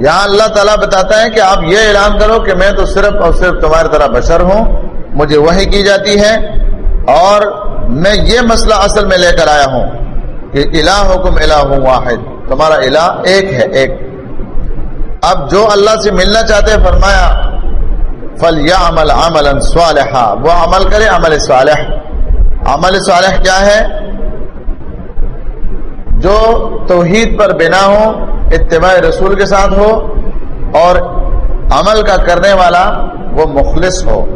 یہاں اللہ تعالیٰ بتاتا ہے کہ آپ یہ اعلان کرو کہ میں تو صرف اور صرف تمہاری طرح بشر ہوں، مجھے وہی کی جاتی ہے، اور میں یہ مسئلہ اصل میں لے کر آیا ہوں کہ الہ حکم الہ واحد، تمہارا الہ ایک ہے، ایک۔ اب جو اللہ سے ملنا چاہتے ہیں، فرمایا فل یا عمل عمل صالحہ وہ عمل کرے، عمل صالح۔ عمل صالح کیا ہے؟ جو توحید پر بنا ہو، اتباع رسول کے ساتھ ہو، اور عمل کا کرنے والا وہ مخلص ہو۔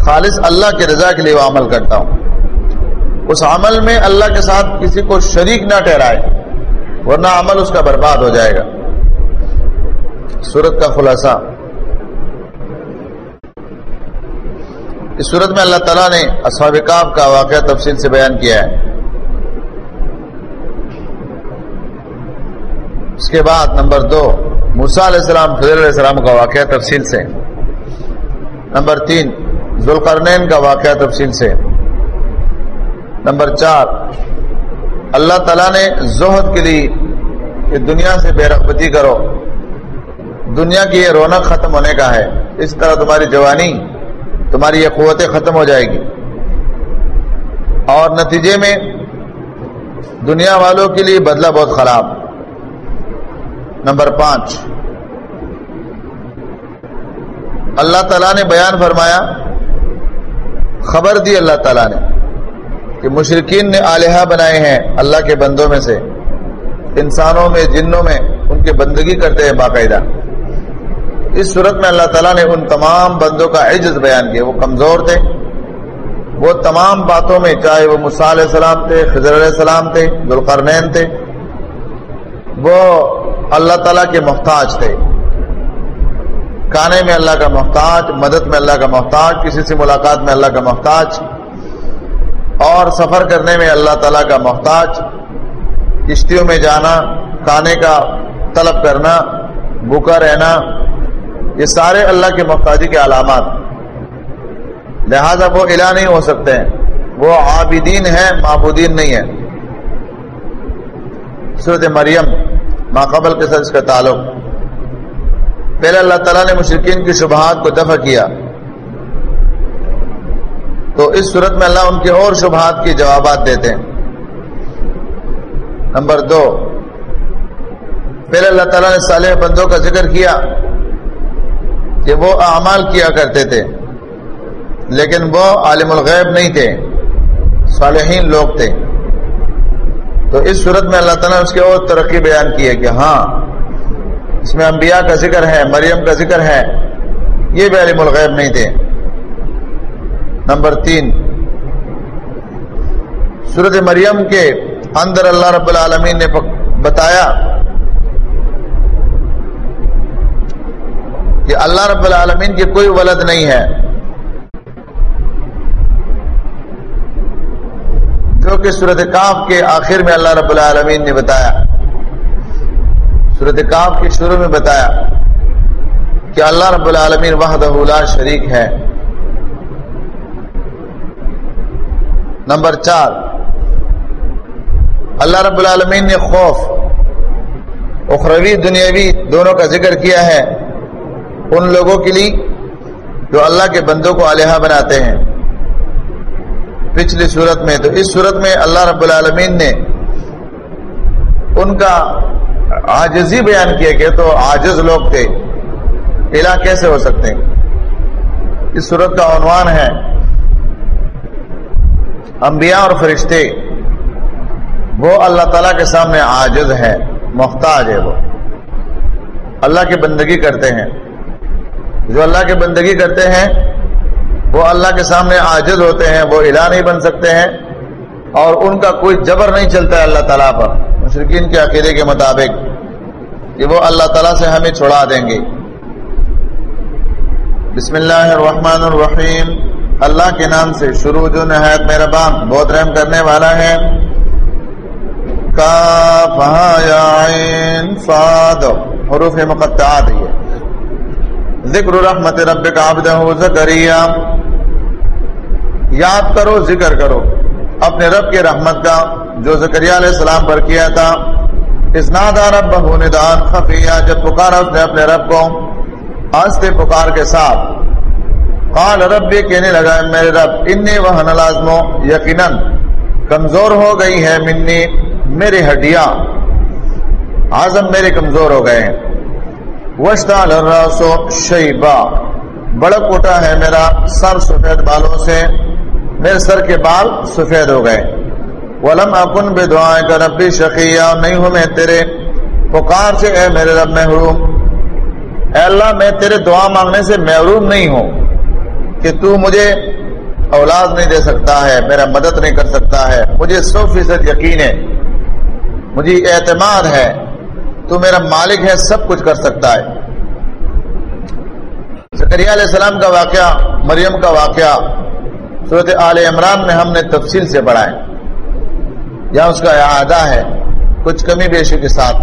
خالص اللہ کی رضا کے لیے وہ عمل کرتا ہوں۔ اس عمل میں اللہ کے ساتھ کسی کو شریک نہ ٹھہرائے، ورنہ عمل اس کا برباد ہو جائے گا۔ سورت کا خلاصہ۔ اس صورت میں اللہ تعالیٰ نے اصحاب کاف کا واقعہ تفصیل سے بیان کیا ہے۔ اس کے بعد نمبر دو موسا علیہ السلام فضل علیہ السلام کا واقعہ تفصیل سے۔ نمبر تین، ذوالقرنین کا واقعہ تفصیل سے۔ نمبر چار، اللہ تعالیٰ نے زہد کے لیے کہ دنیا سے بے رغبتی کرو۔ دنیا کی یہ رونق ختم ہونے کا ہے۔ اس طرح تمہاری جوانی، تمہاری یہ قوتیں ختم ہو جائے گی۔ اور نتیجے میں دنیا والوں کے لیے بدلہ بہت خراب۔ نمبر پانچ۔ اللہ تعالیٰ نے بیان فرمایا، خبر دی اللہ تعالیٰ نے کہ مشرقین نے آلیہ بنائے ہیں اللہ کے بندوں میں سے۔ انسانوں میں، جنوں میں ان کی بندگی کرتے ہیں باقاعدہ۔ اس صورت میں اللہ تعالیٰ نے ان تمام بندوں کا عجز بیان کیا۔ وہ کمزور تھے۔ وہ تمام باتوں میں، چاہے وہ مصع علیہ السلام تھے، خضر علیہ السلام تھے، ذوالقرنین تھے، وہ اللہ تعالیٰ کے محتاج تھے۔ کانے میں اللہ کا محتاج، مدد میں اللہ کا محتاج، کسی سے ملاقات میں اللہ کا محتاج، اور سفر کرنے میں اللہ تعالیٰ کا محتاج، کشتیوں میں جانا کھانے کا طلب کرنا، بھوکا رہنا، یہ سارے اللہ کے محتاجی کے علامات۔ لہذا وہ الہ نہیں ہو سکتے ہیں۔ وہ عابدین ہیں، معبودین نہیں ہیں۔ صورت مریم ماقبل کے ساتھ اس کا تعلق۔ پہلے اللہ تعالیٰ نے مشرقین کی شبہات کو دفع کیا۔ تو اس صورت میں اللہ ان کے اور شبہات کی جوابات دیتے ہیں۔ نمبر دو، پہلے اللہ تعالیٰ نے صالح بندوں کا ذکر کیا کہ وہ اعمال کیا کرتے تھے، لیکن وہ عالم الغیب نہیں تھے، صالحین لوگ تھے۔ تو اس صورت میں اللہ تعالیٰ نے اس کی اور ترقی بیان کی ہے کہ ہاں اس میں انبیاء کا ذکر ہے، مریم کا ذکر ہے، یہ بھی عالم الغیب نہیں تھے۔ نمبر تین سورت مریم کے اندر اللہ رب العالمین نے بتایا کہ اللہ رب العالمین کی کوئی ولد نہیں ہے۔ جو کہ صورت کاف کے آخر میں اللہ رب العالمین نے بتایا۔ صورت کاف کے شروع میں بتایا کہ اللہ رب العالمین وحدہ لا شریک ہے۔ نمبر چار، اللہ رب العالمین نے خوف، اخروی، دنیاوی دونوں کا ذکر کیا ہے۔ ان لوگوں کے لیے جو اللہ کے بندوں کو الحا بناتے ہیں۔ پچھلی صورت میں، تو اس صورت میں اللہ رب العالمین نے ان کا آجزی بیان کیا کہ تو آجز لوگ تھے۔ الہ کیسے ہو سکتے ہیں؟ اس صورت کا عنوان ہے، انبیاء اور فرشتے، وہ اللہ تعالیٰ کے سامنے عاجز ہے محتاج ہے وہ۔ اللہ کی بندگی کرتے ہیں۔ جو اللہ کی بندگی کرتے ہیں وہ اللہ کے سامنے عاجز ہوتے ہیں، وہ الہ نہیں بن سکتے ہیں اور ان کا کوئی جبر نہیں چلتا ہے اللہ تعالیٰ پر۔ مشرقین کے عقیدے کے مطابق کہ وہ اللہ تعالیٰ سے ہمیں چھڑا دیں گے۔ بسم اللہ الرحمن الرحیم۔ اللہ کے نام سے شروع جو نہایت مہربان، بہت رحم کرنے والا ہے۔ حروف مقطعات یہ۔ ذکر رحمت رب کا عبدہ زکریہ یاد کرو، ذکر کرو۔ اپنے رب کے رحمت کا جو زکریہ علیہ السلام پر کیا تھا۔ اسنادا رب ندان خفیہ جب پکارا اس نے اپنے رب کو آستے پکار کے ساتھ۔ قال رب یہ کہنے لگا، میرے رب، انی وہ لازمو یقیناً کمزور ہو گئی ہے منی میری ہڈیاں۔ آزم میرے کمزور ہو گئے۔ وشتا لراسو شیبا۔ بڑک اٹھا ہے میرا، سر سفید بالوں سے۔ میرے سر کے بال سفید ہو گئے۔ ولم اکن بے دعائیں کا ربی شقیہ نہیں ہوں میں تیرے پکار سے، اے میرے رب محروم اے اللہ، میں تیرے دعا مانگنے سے محروم نہیں ہوں کہ تو مجھے اولاد نہیں دے سکتا ہے، میرا مدد نہیں کر سکتا ہے۔ مجھے سو فیصد یقین ہے، مجھے اعتماد ہے۔ تو میرا مالک ہے، سب کچھ کر سکتا ہے۔ زکریہ علیہ السلام کا واقعہ، مریم کا واقعہ صورت آل عمران میں ہم نے تفصیل سے پڑھا ہے۔ یا اس کا اعادہ ہے، کچھ کمی بیشی کے ساتھ۔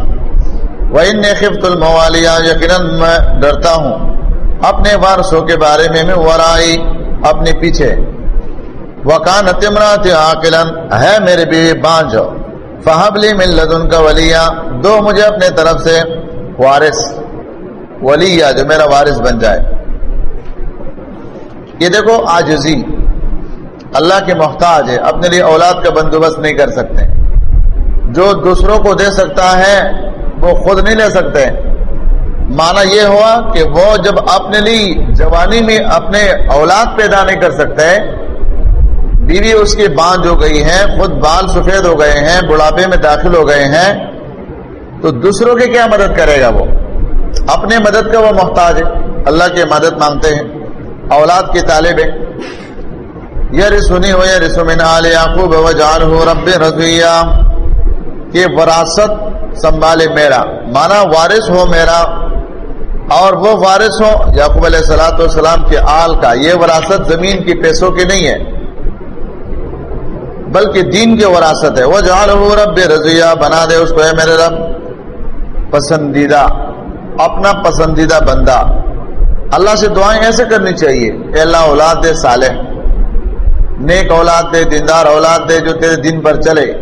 وہ ان خفت الموالیہ یقیناً میں ڈرتا ہوں۔ اپنے وارثوں کے بارے میں میں ورائی اپنے پیچھے۔ وکان تمرات عاقلن ہے میرے بیوی بانج فہبلی من لدن کا ولیہ دو مجھے اپنے طرف سے وارث ولیہ جو میرا وارث بن جائے۔ یہ دیکھو آجزی اللہ کے محتاج ہے اپنے لیے اولاد کا بندوبست نہیں کر سکتے۔ جو دوسروں کو دے سکتا ہے، وہ خود نہیں لے سکتے۔ مانا یہ ہوا کہ وہ جب اپنے لیے جوانی میں اپنے اولاد پیدا نہیں کر سکتے، بیوی اس کی باندھ ہو گئی ہے خود بال سفید ہو گئے ہیں، بڑھاپے میں داخل ہو گئے ہیں، تو دوسروں کی کیا مدد کرے گا وہ؟ اپنے مدد کا وہ محتاج ہے۔ اللہ کی مدد مانگتے ہیں۔ اولاد کے طالب ہے یہ رسونی ہو یا رسومن یعقوب و رب رضویہ۔ کہ وراثت سنبھالے میرا، مانا وارث ہو میرا، اور وہ وارث ہو یعقوب علیہ السلاۃ والسلام کے آل کا۔ یہ وراثت زمین کی پیسوں کی نہیں ہے، بلکہ دین کی وراثت ہے۔ وہ جال ہو رب رضویہ، بنا دے اس کو ہے میرے رب۔ پسندیدہ، اپنا پسندیدہ بندہ۔ اللہ سے دعائیں ایسے کرنی چاہیے، اے اللہ اولاد دے صالح۔ نیک اولاد دے، دیندار اولاد دے جو تیرے دین پر چلے،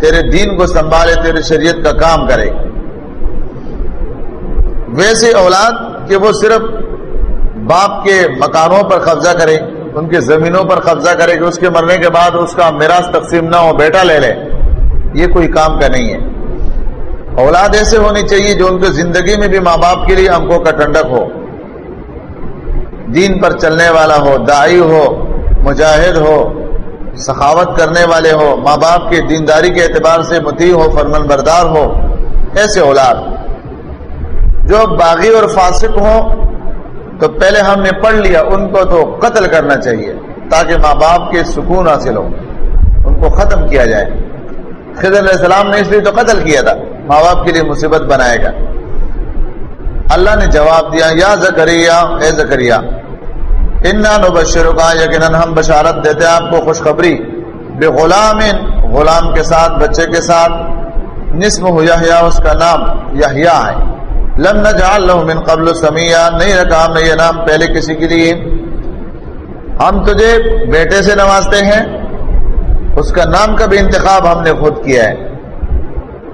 تیرے دین کو سنبھالے، تیرے شریعت کا کام کرے۔ ویسے اولاد کہ وہ صرف باپ کے مکانوں پر قبضہ کرے، ان کی زمینوں پر قبضہ کرے کہ اس کے مرنے کے بعد اس کا میراث تقسیم نہ ہو، بیٹا لے لے۔ یہ کوئی کام کا نہیں ہے۔ اولاد ایسے ہونی چاہیے جو ان کی زندگی میں بھی ماں باپ کے لیے انکوں کا ٹنڈک ہو، دین پر چلنے والا ہو دائی ہو مجاہد ہو، سخاوت کرنے والے ہو، ماں باپ کے دینداری کے اعتبار سے متی ہو فرمن بردار ہو، ایسے اولاد۔ جو باغی اور فاسق ہوں، تو پہلے ہم نے پڑھ لیا، ان کو تو قتل کرنا چاہیے، تاکہ ماں باپ کے سکون حاصل ہو، ان کو ختم کیا جائے۔ خضر علیہ السلام نے اس لیے تو قتل کیا تھا، ماں باپ کے لیے مصیبت بنائے گا۔ اللہ نے جواب دیا، یا زکریہ اے زکریہ انا نبشر کا یقیناً ہم بشارت دیتے آپ کو خوشخبری۔ بے غلام غلام کے ساتھ، بچے کے ساتھ۔ نصف ہو یا اس کا نام یحییٰ ہے۔ لم نجعل له من قبل سمیہ نہیں رکھا ہم نے یہ نام پہلے کسی کے لیے۔ ہم تجھے بیٹے سے نوازتے ہیں، اس کا نام کا بھی انتخاب ہم نے خود کیا ہے۔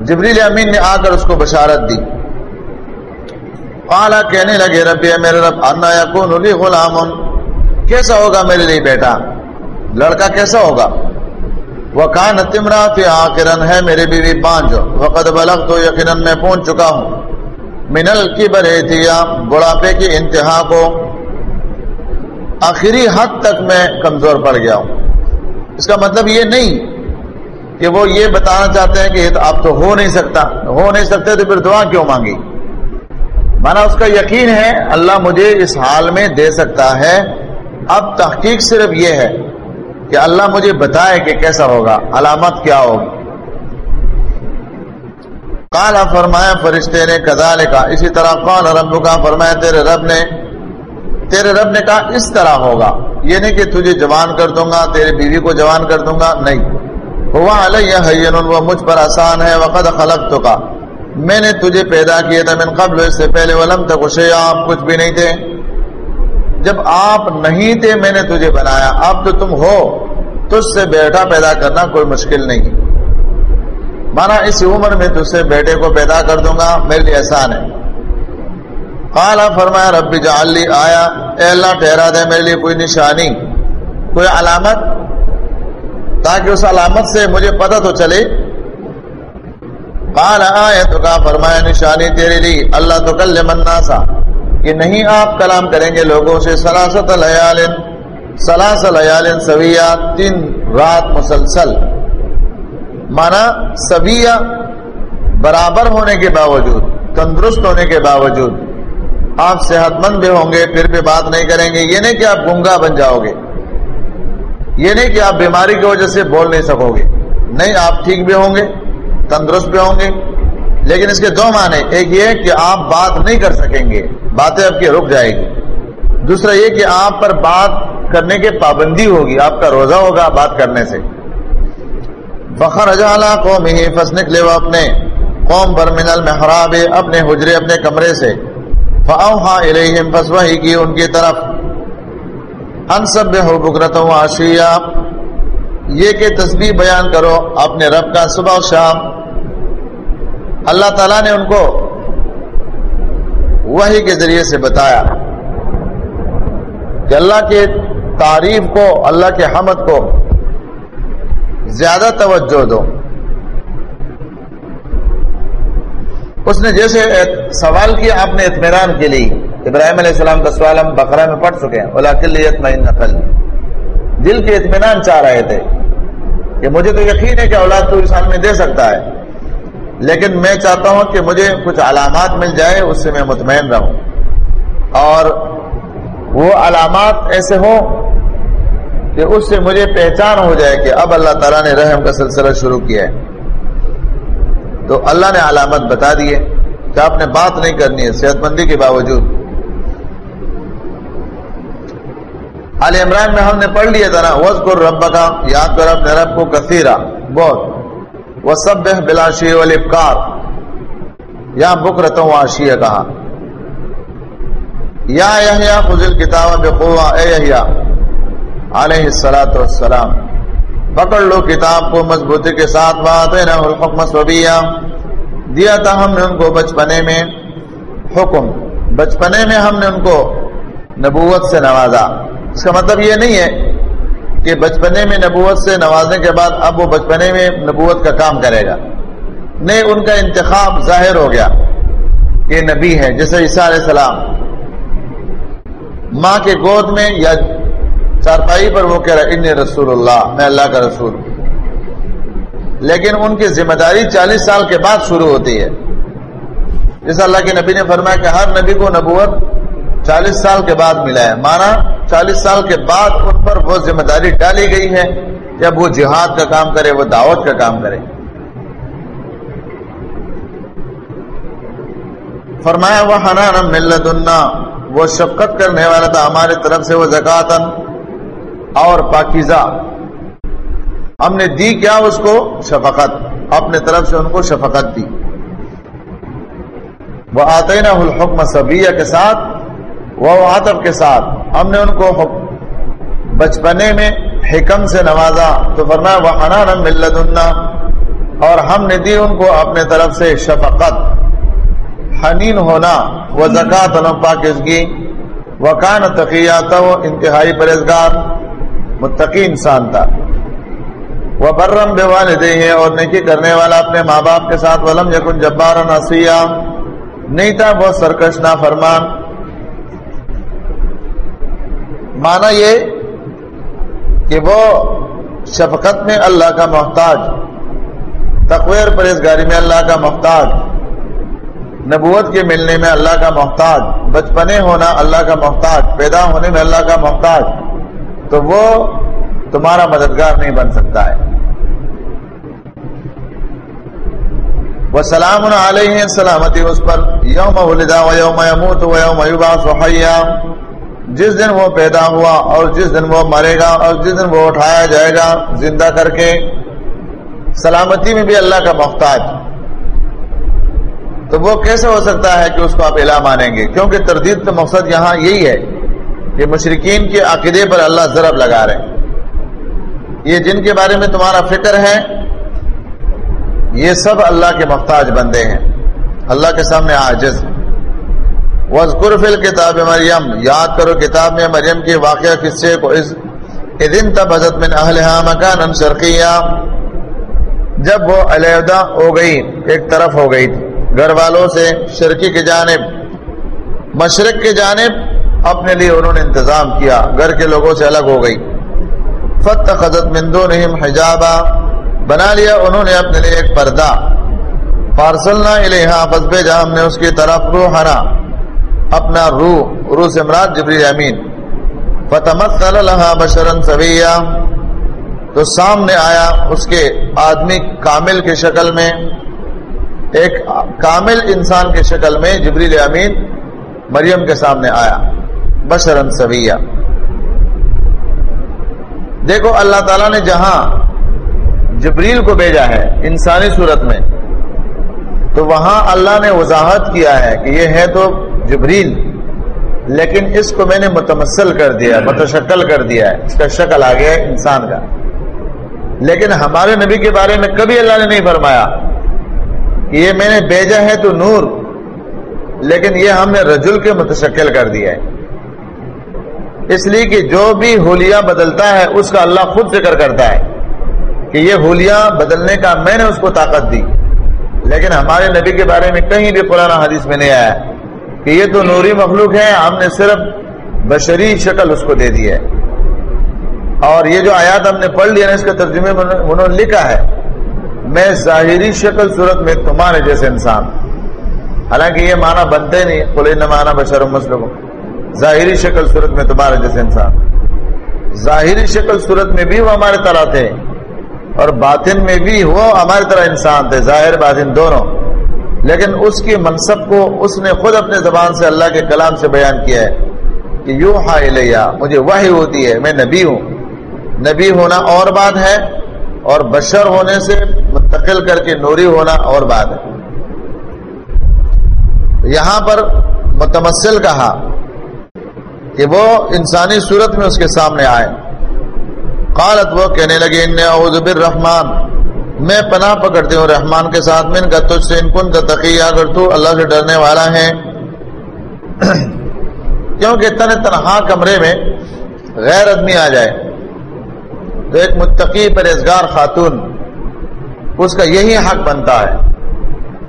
جبریل امین نے آ کر اس کو بشارت دی۔ قالا کہنے لگے رب میرے رب، انا یکون لی غلام کیسا ہوگا میرے لیے بیٹا؟ لڑکا کیسا ہوگا؟ وہ کان تمرا فی آکرن ہے میری بیوی پانچ وقت بلغ تو یقیناً میں پہنچ چکا ہوں۔ منل کی برحتیا بڑھاپے کی انتہا کو آخری حد تک میں کمزور پڑ گیا ہوں۔ اس کا مطلب یہ نہیں کہ وہ یہ بتانا چاہتے ہیں کہ اب تو ہو نہیں سکتا۔ ہو نہیں سکتے تو پھر دعا کیوں مانگی؟ مانا اس کا یقین ہے، اللہ مجھے اس حال میں دے سکتا ہے۔ اب تحقیق صرف یہ ہے کہ اللہ مجھے بتائے کہ کیسا ہوگا، علامت کیا ہوگی۔ کالا فرمایا، فرشتے نے کدال کا اسی طرح قال رب کا فرمایا، تیرے رب نے، تیرے رب نے کہا، اس طرح ہوگا۔ یہ نہیں کہ تجھے جوان کر دوں گا، تیرے بیوی کو جوان کر دوں گا، نہیں۔ ہوا علیہ حین وہ مجھ پر آسان ہے وقت خلق تو کا میں نے تجھے پیدا کیا تھا من قبل، اس سے پہلے ولم تک اسے آپ کچھ بھی نہیں تھے۔ جب آپ نہیں تھے میں نے تجھے بنایا، اب تو تم ہو، تجھ سے بیٹا پیدا کرنا کوئی مشکل نہیں۔ مانا اس عمر میں تجھ سے بیٹے کو پیدا کر دوں گا، میرے لیے احسان ہے۔ قالا فرمایا رب جعلی آیا، اے اللہ ٹھہرا دے، میرے لیے کوئی نشانی، کوئی علامت، تاکہ اس علامت سے مجھے پتہ تو چلے۔ قال آئے تو کہا فرمایا، نشانی تیرے لیے، اللہ تو کل مناسا کہ نہیں آپ کلام کریں گے لوگوں سے سلاست لیال سلاس لیال سویہ، تین رات مسلسل۔ مانا سبیہ برابر ہونے کے باوجود، تندرست ہونے کے باوجود آپ صحت مند بھی ہوں گے، پھر بھی بات نہیں کریں گے یہ نہیں کہ آپ گنگا بن جاؤ گے۔ یہ نہیں کہ آپ بیماری کی وجہ سے بول نہیں سکو گے۔ نہیں، آپ ٹھیک بھی ہوں گے، تندرست بھی ہوں گے۔ لیکن اس کے دو معنی، ایک یہ کہ آپ بات نہیں کر سکیں گے، باتیں آپ کی رک جائے گی۔ دوسرا یہ کہ آپ پر بات کرنے کی پابندی ہوگی، آپ کا روزہ ہوگا بات کرنے سے۔ فخر اجالا قوم ہی فس نکلے وہ اپنے قوم پر من المحراب، اپنے حجرے، اپنے کمرے سے۔ فاوحا الیہم پس وحی کی ان کی طرف۔ ان سب ہو بکرتوں آشیا یہ کہ تسبیح بیان کرو اپنے رب کا صبح و شام۔ اللہ تعالیٰ نے ان کو وحی کے ذریعے سے بتایا کہ اللہ کے تعریف کو، اللہ کے حمد کو زیادہ توجہ دو۔ اس نے جیسے سوال کیا، آپ نے اطمینان کے لیے۔ ابراہیم علیہ السلام کا سوال ہم بقرہ میں پڑھ چکے ہیں۔ نقل دل کے اطمینان چاہ رہے تھے کہ مجھے تو یقین ہے کہ اولاد تو انسان میں دے سکتا ہے۔ لیکن میں چاہتا ہوں کہ مجھے کچھ علامات مل جائے، اس سے میں مطمئن رہوں۔ اور وہ علامات ایسے ہوں کہ اس سے مجھے پہچان ہو جائے کہ اب اللہ تعالیٰ نے رحم کا سلسلہ شروع کیا ہے۔ تو اللہ نے علامت بتا دیے کہ آپ نے بات نہیں کرنی ہے، صحت مندی کے باوجود۔ علی عمران میں ہم نے پڑھ لیا تھا نا وز کو رب کا یاد کر اپنے رب کو کثیرا، بہت۔ وہ سب بلاشی والابکار یا بک رہتا آشیہ کہا یا یحییٰ خذل کتاب بقوہ اے یحییٰ علیہ السلام پکڑ لو کتاب کو مضبوطی کے ساتھ بات ہے الحکم سبیا دیا تھا ہم نے ان کو بچپنے میں حکم. بچپنے میں ہم نے ان کو نبوت سے نوازا. اس کا مطلب یہ نہیں ہے کہ بچپنے میں نبوت سے نوازنے کے بعد اب وہ بچپنے میں نبوت کا کام کرے گا۔ نہیں، ان کا انتخاب ظاہر ہو گیا کہ نبی ہے، جیسے عیسیٰ علیہ السلام۔ ماں کے گود میں یا چارپائی پر وہ کہہ رہا ان رسول اللہ میں اللہ کا رسول لیکن ان کی ذمہ داری چالیس سال کے بعد شروع ہوتی ہے۔ جیسا اللہ کے نبی نے فرمایا کہ ہر نبی کو نبوت چالیس سال کے بعد ملا ہے۔ مانا چالیس سال کے بعد ان پر وہ ذمہ داری ڈالی گئی ہے۔ جب وہ جہاد کا کام کرے، وہ دعوت کا کام کرے۔ فرمایا وہ حنان ملت وہ شفقت کرنے والا تھا ہماری طرف سے، وہ زکاتن اور پاکیزہ۔ ہم نے دی کیا اس کو؟ شفقت۔ اپنے طرف سے ان کو شفقت دی۔ وہ آتے نا الحکم صبیہ کے ساتھ وہ آتب کے ساتھ۔ ہم نے ان کو بچپنے میں حکم سے نوازا۔ تو فرمایا وہ حنان ملت اور ہم نے دی ان کو اپنے طرف سے شفقت۔ حنین ہونا، وہ زکات پاکزگی وہ کان تقیات انتہائی پرہزگار متقی انسان تھا۔ وہ برم بے والدے ہیں اور نیکی کرنے والا اپنے ماں باپ کے ساتھ۔ ولم یکن جبار نسیہ نہیں تھا وہ سرکش نہ فرمان مانا یہ کہ وہ شفقت میں اللہ کا محتاج تقویر پرہیزگاری میں اللہ کا محتاج، نبوت کے ملنے میں اللہ کا محتاج، بچپنے ہونا اللہ کا محتاج، پیدا ہونے میں اللہ کا محتاج، تو وہ تمہارا مددگار نہیں بن سکتا ہے۔ وہ سلام علیہ سلامتی، اس پر یوم و یوم یموت و یوم یبعث حیا۔ جس دن وہ پیدا ہوا اور جس دن وہ مرے گا اور جس دن وہ اٹھایا جائے گا زندہ کر کے، سلامتی میں بھی اللہ کا محتاج۔ تو وہ کیسے ہو سکتا ہے کہ اس کو آپ الہ مانیں گے؟ کیونکہ تردید کا مقصد یہاں یہی ہے کہ مشرقین کے عقیدے پر اللہ ضرب لگا رہے ہیں۔ یہ جن کے بارے میں تمہارا فکر ہے، یہ سب اللہ کے محتاج بندے ہیں۔ اللہ کے سامنے عاجز۔ وزقر فل کتاب مریم، یاد کرو کتاب میں مریم کے واقعہ قصے کو اس دن تب حضرت من اہلہا مکانا شرقیہ جب وہ علیحدہ ہو گئی، ایک طرف ہو گئی تھی گھر والوں سے شرکی کی جانب، مشرق کی جانب اپنے لیے انہوں نے انتظام کیا، گھر کے لوگوں سے الگ ہو گئی۔ فتح خزت مندو نہیں حجابہ بنا لیا انہوں نے اپنے لیے ایک پردہ۔ فارسلنا الہا پس بھیجا ہم نے اس کی طرف روحنا اپنا روح روح سے مراد جبریل امین۔ فتمثل لها بشرا سویا تو سامنے آیا اس کے آدمی کامل کی شکل میں، ایک کامل انسان کی شکل میں جبریل امین مریم کے سامنے آیا۔ بشرن سویا دیکھو اللہ تعالیٰ نے جہاں جبریل کو بھیجا ہے انسانی صورت میں تو وہاں اللہ نے وضاحت کیا ہے کہ یہ ہے تو جبریل، لیکن اس کو میں نے متمثل کر دیا، متشکل کر دیا ہے، اس کا شکل آ گیا ہے انسان کا۔ لیکن ہمارے نبی کے بارے میں کبھی اللہ نے نہیں فرمایا کہ یہ میں نے بھیجا ہے تو نور، لیکن یہ ہم نے رجل کے متشکل کر دیا ہے۔ اس لیے کہ جو بھی ہولیاں بدلتا ہے، اس کا اللہ خود ذکر کرتا ہے کہ یہ ہولیاں بدلنے کا میں نے اس کو طاقت دی۔ لیکن ہمارے نبی کے بارے میں کہیں بھی قرآن حدیث میں نہیں آیا کہ یہ تو نوری مخلوق ہے ہم نے صرف بشری شکل اس کو دے دی ہے۔ اور یہ جو آیات ہم نے پڑھ لیا نا اس کے ترجمے میں انہوں نے لکھا ہے۔ میں ظاہری شکل صورت میں تمہارے جیسے انسان۔ حالانکہ یہ معنی بنتے نہیں کل مانا بشر مسلم ظاہری شکل صورت میں تمہارے جیسے انسان۔ ظاہری شکل صورت میں بھی وہ ہمارے طرح تھے۔ اور باطن میں بھی وہ ہماری طرح انسان تھے، ظاہر باطن دونوں۔ لیکن اس کی منصب کو اس نے خود اپنے زبان سے اللہ کے کلام سے بیان کیا ہے کہ یو ہا مجھے وحی ہوتی ہے، میں نبی ہوں۔ نبی ہونا اور بات ہے، اور بشر ہونے سے منتقل کر کے نوری ہونا اور بات ہے۔ یہاں پر متمثل کہا کہ وہ انسانی صورت میں اس کے سامنے آئے۔ قالت وہ کہنے لگے ان اعوذ بالرحمن. میں پناہ پکڑتی ہوں رحمان کے ساتھ، من کا تجھ سے، ان کن کا تقیہ اگر تو اللہ سے ڈرنے والا ہے۔ کیونکہ تن تنہا کمرے میں غیر آدمی آ جائے۔ تو ایک متقی پرہزگار خاتون، اس کا یہی حق بنتا ہے۔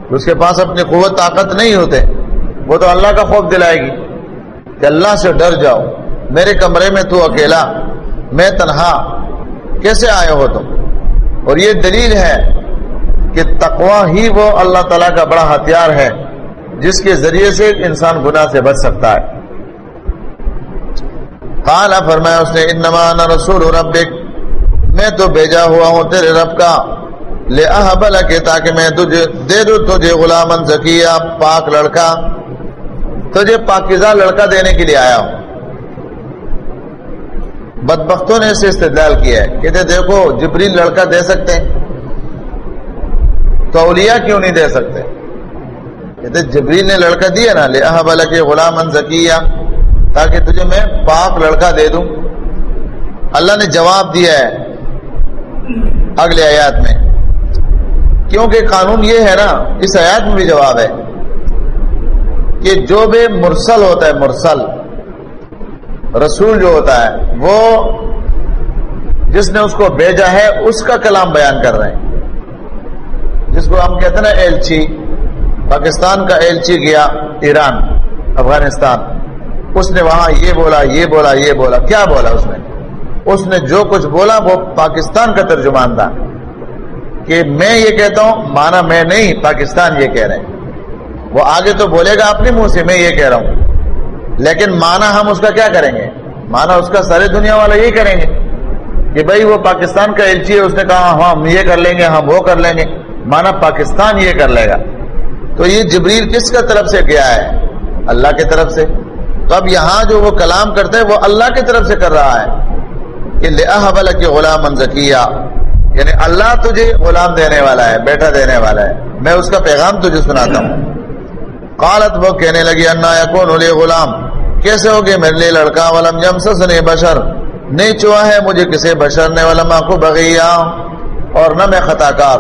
اس کے پاس اپنی قوت، طاقت نہیں ہوتے۔ وہ تو اللہ کا خوف دلائے گی کہ اللہ سے ڈر جاؤ، میرے کمرے میں تو اکیلا۔ میں تنہا کیسے آئے ہو تم؟ اور یہ دلیل ہے کہ تقوا ہی وہ اللہ تعالیٰ کا بڑا ہتھیار ہے، جس کے ذریعے سے انسان گناہ سے بچ سکتا ہے۔ قال، فرمایا اس نے، انما انا رسول ربک، میں تو بھیجا ہوا ہوں تیرے رب کا۔ لے احبل کے تاکہ میں تجھے، دے دوں تجھے غلامن زکیہ پاک لڑکا، تجھے پاکیزہ لڑکا دینے کے لیے آیا ہوں۔ بدبختوں نے اسے استدلال کیا ہے۔ کہتے دیکھو، جبریل لڑکا دے سکتے ہیں۔ تو اولیاء کیوں نہیں دے سکتے؟ کہتے جبریل نے لڑکا دیا نا لے احبل کے غلامن زکیہ تاکہ تجھے میں پاک لڑکا دے دوں۔ اللہ نے جواب دیا ہے اگلے آیات میں۔ کیونکہ قانون یہ ہے نا، اس آیات میں بھی جواب ہے کہ جو بھی مرسل ہوتا ہے، مرسل۔ رسول جو ہوتا ہے، وہ جس نے اس کو بھیجا ہے، اس کا کلام بیان کر رہے ہیں۔ جس کو ہم کہتے ہیں نا ایلچی، پاکستان کا ایلچی گیا، ایران، افغانستان۔ اس نے وہاں یہ بولا یہ بولا یہ بولا۔ کیا بولا اس نے؟ اس نے جو کچھ بولا، وہ پاکستان کا ترجمان تھا۔ کہ میں یہ کہتا ہوں، مانا میں نہیں، پاکستان یہ کہہ رہے ہیں۔ وہ آگے تو بولے گا اپنے منہ سے، میں یہ کہہ رہا ہوں۔ لیکن مانا ہم اس کا کیا کریں گے؟ مانا اس کا سارے دنیا والا یہ کریں گے کہ بھائی وہ پاکستان کا ایلچی جی ہے، اس نے کہا ہاں، ہم یہ کر لیں گے، ہم وہ کر لیں گے۔ مانا پاکستان یہ کر لے گا۔ تو یہ جبریل کس کا طرف سے گیا ہے؟ اللہ کی طرف سے۔ تو اب یہاں جو وہ کلام کرتے ہیں وہ اللہ کی طرف سے کر رہا ہے۔ کہ غلام ذکیہ یعنی اللہ تجھے غلام دینے والا ہے، بیٹا دینے والا ہے۔ میں اس کا پیغام تجھے سناتا ہوں۔ قالت وہ کہنے لگی، انا یکون علی غلام کیسے ہوگی میرے لیے لڑکا، ولم یمسسنی بشر۔ نہیں چوا ہے مجھے کسی بشر نے ولم کو بغیا اور نہ میں خطا کار۔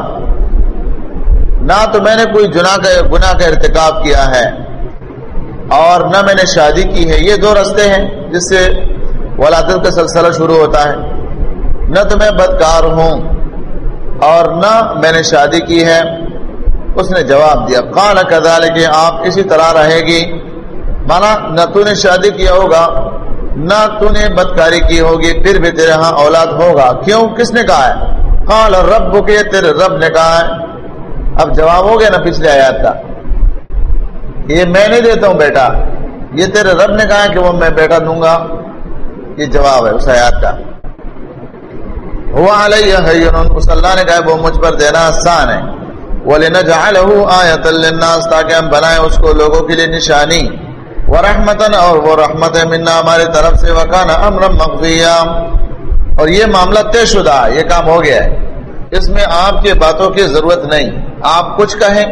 نہ تو میں نے کوئی جنا کا گناہ کا ارتکاب کیا ہے۔ اور نہ میں نے شادی کی ہے۔ یہ دو رستے ہیں جس سے ولادت کا سلسلہ شروع ہوتا ہے۔ نہ تو میں بدکار ہوں۔ اور نہ میں نے شادی کی ہے۔ اس نے جواب دیا۔ قال کدال کہ آپ اسی طرح رہے گی۔ مانا نہ تو نے شادی کیا ہوگا، نہ تو نے بدکاری کی ہوگی، پھر بھی تیرے ہاں اولاد ہوگا۔ کیوں؟ کس نے کہا ہے؟ قال رب کے تیرے رب نے کہا ہے۔ اب جواب ہو گیا نا پچھلے آیات کا۔ یہ میں نہیں دیتا ہوں بیٹا۔ یہ تیرے رب نے کہا کہ وہ میں بیٹا دوں گا۔ یہ جواب ہے اس آیات کا۔ ہوا علیہ اس اللہ نے کہا وہ مجھ پر دینا آسان ہے۔ وَلِنَجْعَلَهُ آیَةً لِلنَّاسِ تاکہ ہم بنائیں اس کو لوگوں کے لیے نشانی۔ ورحمتن اور وہ رحمت منا ہمارے طرف سے، وکانا امر مغفیہ اور یہ معاملہ طے شدہ، یہ کام ہو گیا ہے۔ اس میں آپ کے باتوں کی ضرورت نہیں۔ آپ کچھ کہیں۔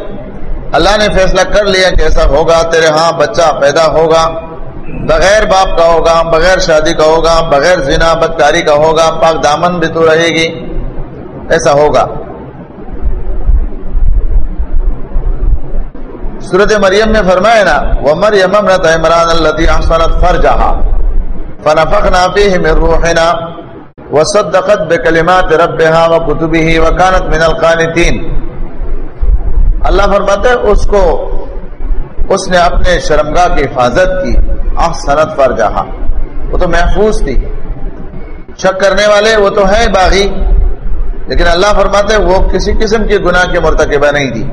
اللہ نے فیصلہ کر لیا کہ ایسا ہوگا، تیرے ہاں بچہ پیدا ہوگا، بغیر باپ کا ہوگا، بغیر شادی کا ہوگا، بغیر زنا، بدکاری کا ہوگا، پاک دامن بھی تو رہے گی۔ ایسا ہوگا۔ صورت مریم میں فرمایا نا وہ مریم امرت عمران اللہ احسنت فرجہا فنفخنا فيه من روحنا، وصدقت بکلمات ربها وكتبه وكانت من القانتين۔ اللہ فرماتا ہے اس کو، اس نے اپنے شرمگاہ کی حفاظت کی احسنت فرجہا وہ تو محفوظ تھی۔ شک کرنے والے وہ تو ہے باغی، لیکن اللہ فرماتے وہ کسی قسم کے گناہ کے مرتکبہ نہیں تھی۔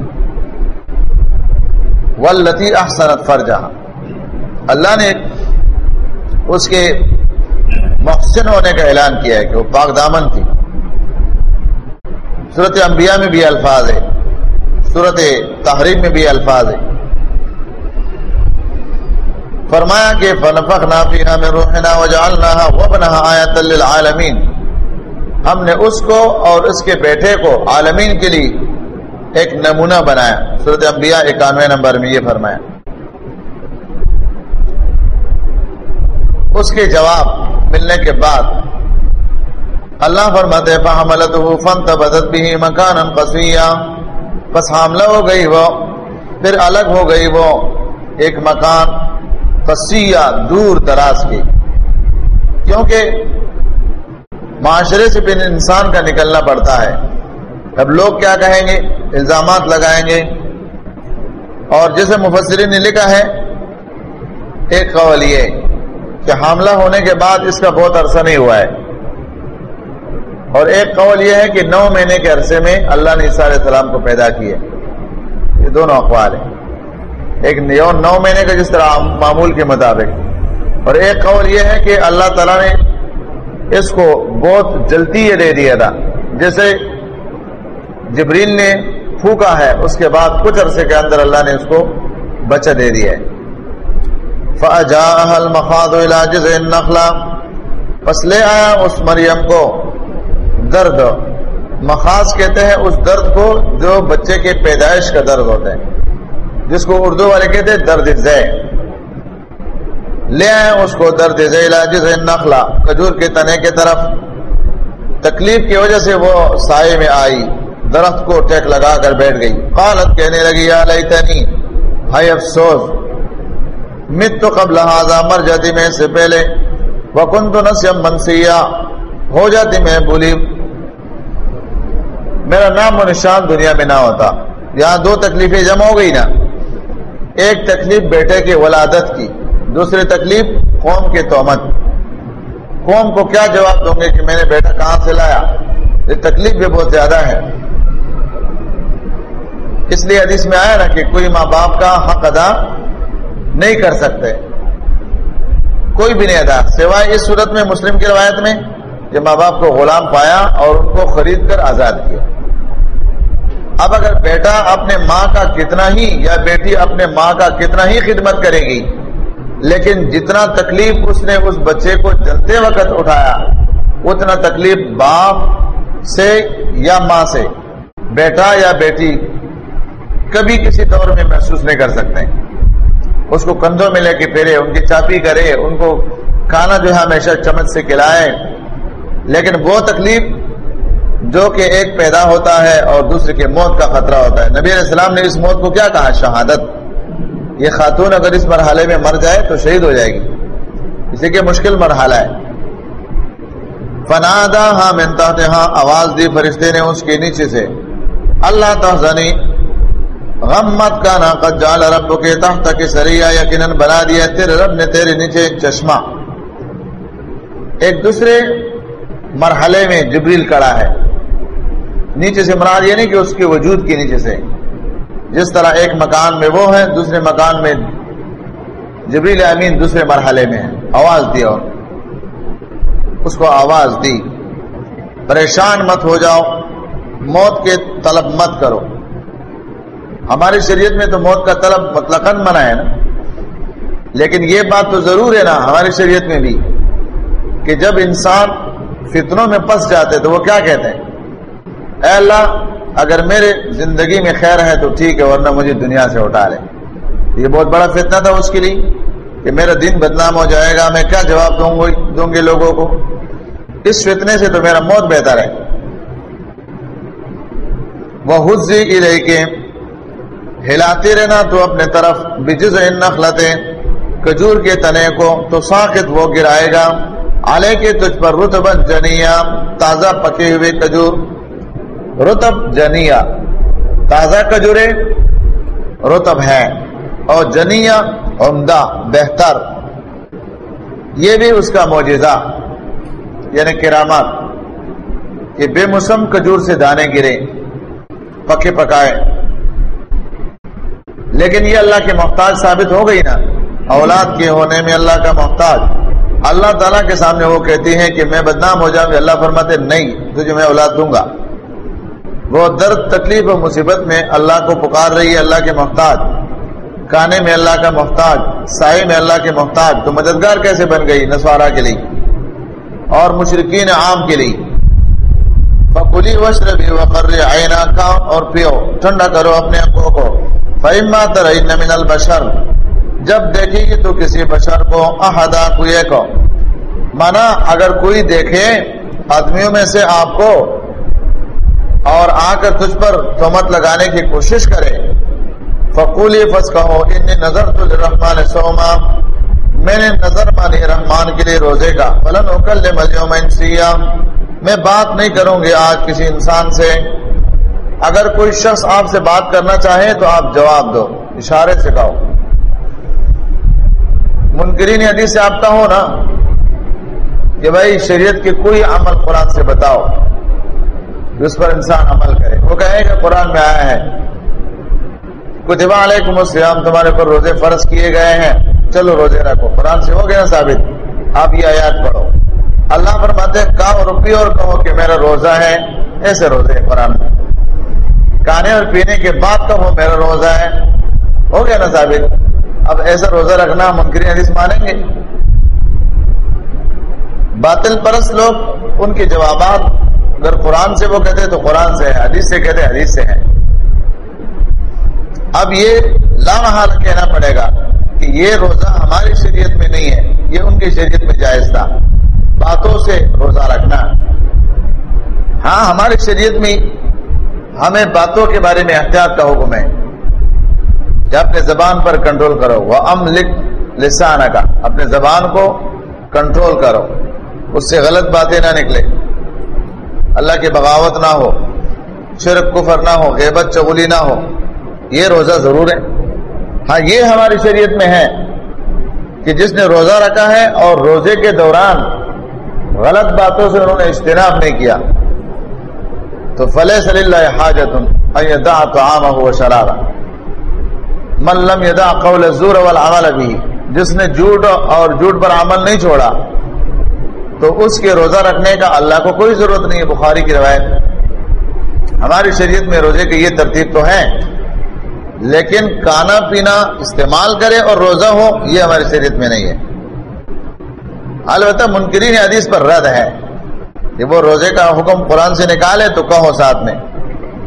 ولتی احسنت فرجہ۔ اللہ نے اس کے محسن ہونے کا اعلان کیا ہے کہ وہ پاک دامن تھی۔ صورت انبیاء میں بھی الفاظ ہے صورت تحریم میں بھی الفاظ ہے فرمایا کہ فنفق نافیہ میں روحنا وجعلنا وابنہ آیت للعالمین ہم نے اس کو اور اس کے بیٹے کو عالمین کے لیے ایک نمونہ بنایا۔ صورت انبیاء اکانوے نمبر میں یہ فرمایا۔ اس کے جواب ملنے کے بعد اللہ فرماتے فحملته فانتبذت به مکانا قصیا پس حاملہ ہو گئی وہ، پھر الگ ہو گئی وہ، ایک مکان قصیا دور دراز کی۔ کیونکہ معاشرے سے پھر انسان کا نکلنا پڑتا ہے۔ اب لوگ کیا کہیں گے؟ الزامات لگائیں گے۔ اور جیسے مفسرین نے لکھا ہے، ایک قول یہ کہ حاملہ ہونے کے بعد اس کا بہت عرصہ نہیں ہوا ہے۔ اور ایک قول یہ ہے کہ نو مہینے کے عرصے میں اللہ نے عیسیٰ علیہ السلام کو پیدا کیے یہ دونوں اقوال ہیں۔ ایک نو مہینے کا جس طرح معمول کے مطابق۔ اور ایک قول یہ ہے کہ اللہ تعالیٰ نے اس کو بہت جلدی یہ دے دیا تھا۔ جیسے جبریل نے پھوکا ہے، اس کے بعد کچھ عرصے کے اندر اللہ نے اس کو بچہ دے دیا ہے۔ فَأَجَاءَهَا الْمَخَاضُ إِلَى جِزْءِ النَّخْلَةِ پس لے آیا اس مریم کو درد۔ مخاص کہتے ہیں اس درد کو جو بچے کے پیدائش کا درد ہوتا ہے، جس کو اردو والے کہتے ہیں درد زے۔ لے آئے اس کو درد زے علاج نخلا کجور کے تنے کے طرف تکلیف کی وجہ سے وہ سائے میں آئی۔ درخت کو ٹیک لگا کر بیٹھ گئی۔ قالت کہنے لگی، یا لیتنی افسوس، مت تو قبل حاضا مر جاتی میں سے پہلے وکن تو نسیم منسیا، ہو جاتی میں بولی میرا نام و نشان دنیا میں نہ ہوتا۔ یہاں دو تکلیفیں جمع ہو گئی نا۔ ایک تکلیف بیٹے کی ولادت کی، دوسری تکلیف قوم کی تومت قوم کو کیا جواب دوں گے کہ میں نے بیٹا کہاں سے لایا؟ یہ تکلیف بھی بہت زیادہ ہے۔ اس لیے حدیث میں آیا نا کہ کوئی ماں باپ کا حق ادا نہیں کر سکتے۔ کوئی بھی نہیں ادا، سوائے اس صورت میں، مسلم کی روایت میں، کہ ماں باپ کو غلام پایا اور ان کو خرید کر آزاد کیا۔ اب اگر بیٹا اپنے ماں کا کتنا ہی، یا بیٹی اپنے ماں کا کتنا ہی خدمت کرے گی، لیکن جتنا تکلیف اس نے اس بچے کو جلتے وقت اٹھایا، اتنا تکلیف باپ سے یا ماں سے، بیٹا یا بیٹی کبھی کسی دور میں محسوس نہیں کر سکتے۔ اس کو کندھوں میں لے کے پھیرے، ان کی چاپی کرے، ان کو کھانا جو ہے ہمیشہ چمچ سے کھلائے۔ لیکن وہ تکلیف جو کہ ایک پیدا ہوتا ہے اور دوسرے کے موت کا خطرہ ہوتا ہے۔ نبی علیہ السلام نے اس موت کو کیا کہا؟ شہادت۔ یہ خاتون اگر اس مرحلے میں مر جائے تو شہید ہو جائے گی۔ اسی کے مشکل مرحلہ ہے۔ فنادا ہاں منتا ہاں آواز دی فرشتے نے اس کے نیچے سے۔ اللہ تحزنی غم مت کا نا قجال رب کے تحت کے سریا یقیناً بنا دیا تیرے رب نے تیرے نیچے چشمہ۔ ایک دوسرے مرحلے میں جبریل کڑا ہے۔ نیچے سے مراد یہ نہیں کہ اس کے وجود کے نیچے سے۔ جس طرح ایک مکان میں وہ ہے دوسرے مکان میں جبریل امین دوسرے مرحلے میں ہے آواز دیا اس کو آواز دی۔ پریشان مت ہو جاؤ، موت کے طلب مت کرو۔ ہماری شریعت میں تو موت کا طلب مطلق منع ہے نا۔ لیکن یہ بات تو ضرور ہے نا ہماری شریعت میں بھی کہ جب انسان فتنوں میں پس جاتے تو وہ کیا کہتے ہیں؟ اے اللہ، اگر میرے زندگی میں خیر ہے تو ٹھیک ہے، ورنہ مجھے دنیا سے اٹھا لے۔ یہ بہت بڑا فتنہ تھا اس کے لیے کہ میرا دن بدنام ہو جائے گا، میں کیا جواب دوں گا دوں گے لوگوں کو؟ اس فتنے سے تو میرا موت بہتر ہے۔ وہ حزی کے ہلاتے رہنا تو اپنے طرف، بجز نخلتے کجور کے تنے کو تو ساخت وہ گرائے گا۔ آلے کے تجھ پر رتب جنیا تازہ پکے ہوئے کجور۔ رتب جنیا تازہ کجورے رتب ہے اور جنیا عمدہ، بہتر۔ یہ بھی اس کا معجزہ یعنی کرامات، کہ بے موسم کجور سے دانے گرے، پکے پکائے۔ لیکن یہ اللہ کے محتاج ثابت ہو گئی نا، اولاد کے ہونے میں اللہ کا محتاج۔ اللہ تعالیٰ کے سامنے وہ کہتی ہیں کہ میں بدنام ہو جاؤں گی اللہ فرماتے نہیں، تجھے میں اولاد دوں گا۔ وہ درد، تکلیف و مصیبت میں اللہ کو پکار رہی ہے، اللہ کے محتاج۔ کانے میں اللہ کا محتاج، سائے میں اللہ کے محتاج۔ تو مددگار کیسے بن گئی نسوارا کے لیے؟ اور مشرقین عام کے لیے۔ فکلی وشربی وقر آئینہ کا اور پیو، ٹھنڈا کرو اپنے آنکھوں کو۔ فیما ترین من البشر۔ جب دیکھے گی تو کسی بشر کو احدا کوئے کو مانا اگر کوئی دیکھے آدمیوں میں سے آپ کو اور آ کر تجھ پر تومت لگانے کی کوشش کرے فقولی فس کہو ان نظر تجھ رحمان سوما میں نے نظر مانی رحمان کے لیے روزے کا۔ فلن اکل مجھے میں بات نہیں کروں گی آج کسی انسان سے۔ اگر کوئی شخص آپ سے بات کرنا چاہے تو آپ جواب دو، اشارے سے کہو۔ منکرین حدیث سے آپ کا ہو نا کہ بھائی شریعت کے کوئی عمل قرآن سے بتاؤ جس پر انسان عمل کرے۔ وہ کہے کہ قرآن میں آیا ہے۔ کتبا علیکم السلام تمہارے پر روزے فرض کیے گئے ہیں۔ چلو روزے رکھو۔ قرآن سے ہو گیا نا ثابت۔ آپ یہ آیات پڑھو۔ اللہ فرماتے کہو روپی اور کہو کہ میرا روزہ ہے، ایسے روزے قرآن میں۔ کھانے اور پینے کے بعد کا وہ میرا روزہ ہے۔ ہو گیا نا ثابت؟ اب ایسا روزہ رکھنا منکری حدیث مانیں گے۔ باطل پرست لوگ، ان کے جوابات اگر قرآن سے وہ کہتے تو قرآن سے ہے، حدیث سے کہتے حدیث سے ہے۔ اب یہ لامحال کہنا پڑے گا کہ یہ روزہ ہماری شریعت میں نہیں ہے، یہ ان کی شریعت میں جائز تھا۔ باتوں سے روزہ رکھنا۔ ہاں ہماری شریعت میں ہمیں باتوں کے بارے میں احتیاط کا حکم ہے۔ کہ اپنے زبان پر کنٹرول کرو وہ ام لکھ لسانہ کا اپنے زبان کو کنٹرول کرو۔ اس سے غلط باتیں نہ نکلے۔ اللہ کی بغاوت نہ ہو، شرک، کفر نہ ہو، غیبت، چغلی نہ ہو۔ یہ روزہ ضرور ہے۔ ہاں یہ ہماری شریعت میں ہے کہ جس نے روزہ رکھا ہے اور روزے کے دوران غلط باتوں سے انہوں نے اجتناب نہیں کیا۔ تو فلح صلی اللہ حاجت تو شرارا ملم یدا قول زور والعمل بھی جس نے جھوٹ اور جھوٹ پر عمل نہیں چھوڑا، تو اس کے روزہ رکھنے کا اللہ کو کوئی ضرورت نہیں ہے۔ بخاری کی روایت ہماری شریعت میں روزے کی یہ ترتیب تو ہے، لیکن کانا پینا استعمال کرے اور روزہ ہو، یہ ہماری شریعت میں نہیں ہے۔ البتہ منکرین حدیث پر رد ہے۔ کہ وہ روزے کا حکم قرآن سے نکالے تو کہو ساتھ میں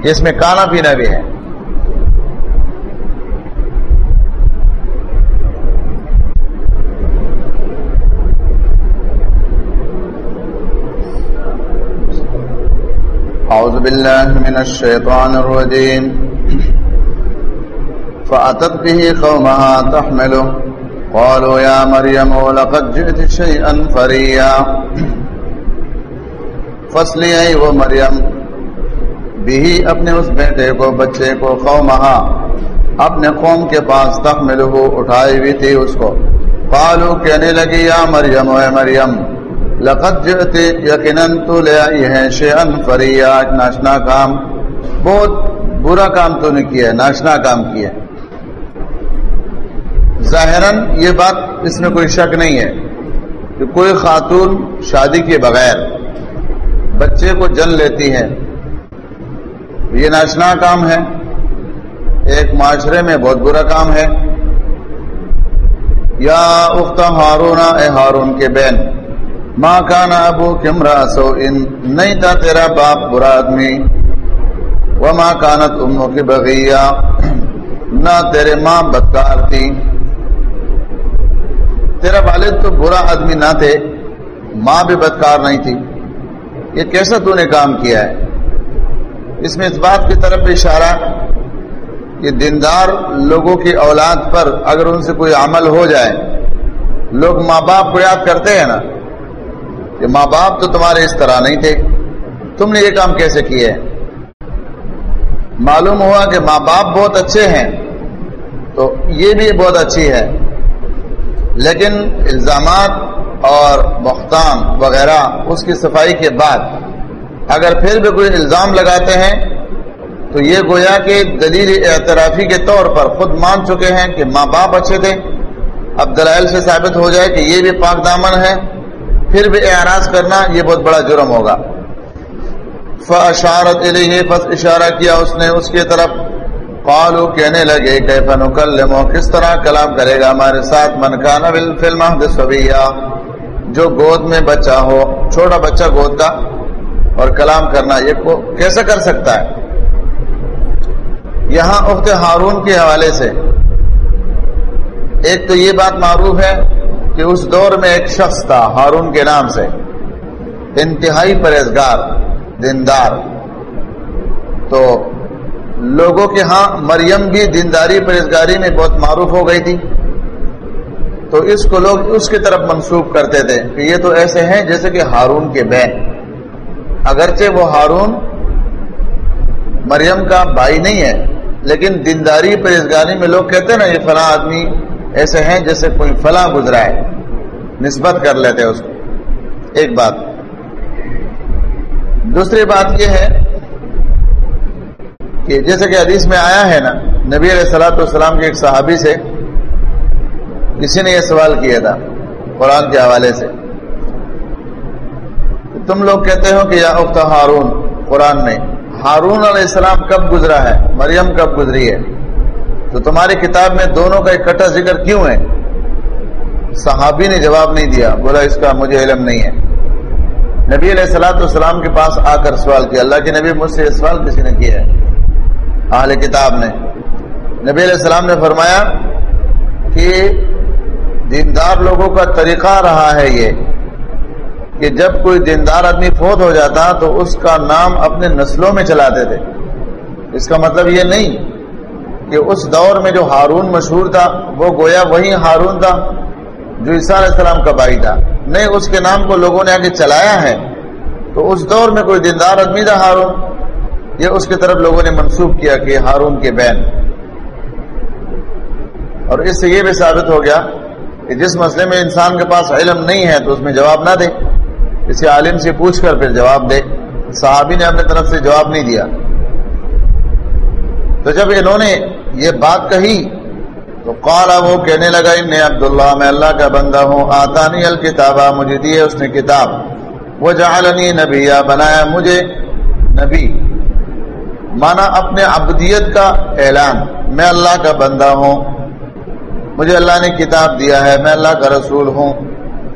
جس میں کانا پینا بھی ہے۔ أعوذ بالله من الشيطان الرجيم فأتت به قومها تحمله۔ قالوا يا مريم لقد جئت شيئا فريا فصلی آئی وہ مریم۔ بھی اپنے اس بیٹے کو، بچے کو قومها اپنے قوم کے پاس تحمل ہو اٹھائی ہوئی تھی اس کو۔ قالو کہنے لگی، یا مریم، اے مریم، لقد جئتی یقیناً تو لے آئی ہے شیئن فریا ناشنا کام، بہت برا کام تو نے کیا ہے، ناشنا کام کیا ہے۔ ظاہراً یہ بات اس میں کوئی شک نہیں ہے کہ کوئی خاتون شادی کے بغیر بچے کو جن لیتی ہے یہ ناشنا کام ہے۔ ایک معاشرے میں بہت برا کام ہے۔ یا اخت ہارون اے ہارون کے بین ماں کا نا ابو کمرا سو ان نہیں تھا تیرا باپ برا آدمی۔ وہ ماں کانت امو کی بغیا، نہ تیرے ماں بدکار تھی۔ تیرا والد تو برا آدمی نہ تھے، ماں بھی بدکار نہیں تھی۔ یہ کیسا تو نے کام کیا ہے؟ اس میں اس بات کی طرف اشارہ کہ دیندار لوگوں کی اولاد پر اگر ان سے کوئی عمل ہو جائے، لوگ ماں باپ کو یاد کرتے ہیں نا کہ ماں باپ تو تمہارے اس طرح نہیں تھے۔ تم نے یہ کام کیسے کیے؟ معلوم ہوا کہ ماں باپ بہت اچھے ہیں، تو یہ بھی بہت اچھی ہے۔ لیکن الزامات اور بختان وغیرہ اس کی صفائی کے بعد اگر پھر بھی کوئی الزام لگاتے ہیں، تو یہ گویا کہ دلیل اعترافی کے طور پر خود مان چکے ہیں کہ ماں باپ اچھے تھے۔ اب دلائل سے ثابت ہو جائے کہ یہ بھی پاک دامن ہے۔ پھر بھی اعراض کرنا یہ بہت بڑا جرم ہوگا۔ فاشارت علیہ بس اشارہ کیا اس نے اس کی طرف۔ قالو کہنے لگے کہ فنکلمو کس طرح کلام کرے گا ہمارے ساتھ؟ من کانا بالفلم صبیہ جو گود میں بچہ ہو، چھوٹا بچہ گود کا، اور کلام کرنا یہ کو کیسے کر سکتا ہے؟ یہاں اخت ہارون کے حوالے سے ایک تو یہ بات معروف ہے کہ اس دور میں ایک شخص تھا ہارون کے نام سے، انتہائی پرہیزگار، دیندار۔ تو لوگوں کے ہاں مریم بھی دینداری پرہیزگاری میں بہت معروف ہو گئی تھی۔ تو اس کو لوگ اس کی طرف منسوخ کرتے تھے کہ یہ تو ایسے ہیں جیسے کہ ہارون کے بہن۔ اگرچہ وہ ہارون مریم کا بھائی نہیں ہے، لیکن دینداری پرہیزگاری میں لوگ کہتے ہیں نا، یہ فلاں آدمی ایسے ہیں جیسے کوئی فلاں گزرا ہے۔ نسبت کر لیتے اس کو۔ ایک بات۔ دوسری بات یہ ہے کہ جیسے کہ حدیث میں آیا ہے نا، نبی علیہ السلاۃ والسلام کے ایک صحابی سے کسی نے یہ سوال کیا تھا قرآن کے حوالے سے؟ تم لوگ کہتے ہو کہ یا اخت ہارون، قرآن میں، ہارون علیہ السلام کب گزرا ہے؟ مریم کب گزری ہے؟ تو تمہاری کتاب میں دونوں کا اکٹھا ذکر کیوں ہے؟ صحابی نے جواب نہیں دیا، بولا اس کا مجھے علم نہیں ہے۔ نبی علیہ السلاۃ والسلام کے پاس آ کر سوال کیا، اللہ کے نبی مجھ سے یہ سوال کسی نے کیا ہے؟ اہل کتاب نے۔ نبی علیہ السلام نے فرمایا کہ دیندار لوگوں کا طریقہ رہا ہے یہ کہ جب کوئی دیندار آدمی فوت ہو جاتا تو اس کا نام اپنے نسلوں میں چلاتے تھے اس کا مطلب یہ نہیں کہ اس دور میں جو ہارون مشہور تھا، وہ گویا وہی ہارون تھا جو عیسیٰ علیہ السلام کا بھائی تھا۔ نہیں، اس کے نام کو لوگوں نے آگے چلایا ہے۔ تو اس دور میں کوئی دیندار آدمی تھا ہارون۔ یہ اس کی طرف لوگوں نے منسوخ کیا کہ ہارون کے بین اور اس سے یہ بھی ثابت ہو گیا کہ جس مسئلے میں انسان کے پاس علم نہیں ہے تو اس میں جواب نہ دے۔ کسی عالم سے پوچھ کر پھر جواب دے۔ صحابی نے اپنے طرف سے جواب نہیں دیا۔ تو جب انہوں نے یہ بات کہی تو قالا وہ کہنے لگا، ان عبداللہ، میں اللہ کا بندہ ہوں، آتانی الکتابہ، مجھے دیے اس نے کتاب۔ وہ جعلنی نبیا، بنایا مجھے نبی۔ مانا اپنے عبدیت کا اعلان، میں اللہ کا بندہ ہوں۔ مجھے اللہ نے کتاب دیا ہے، میں اللہ کا رسول ہوں۔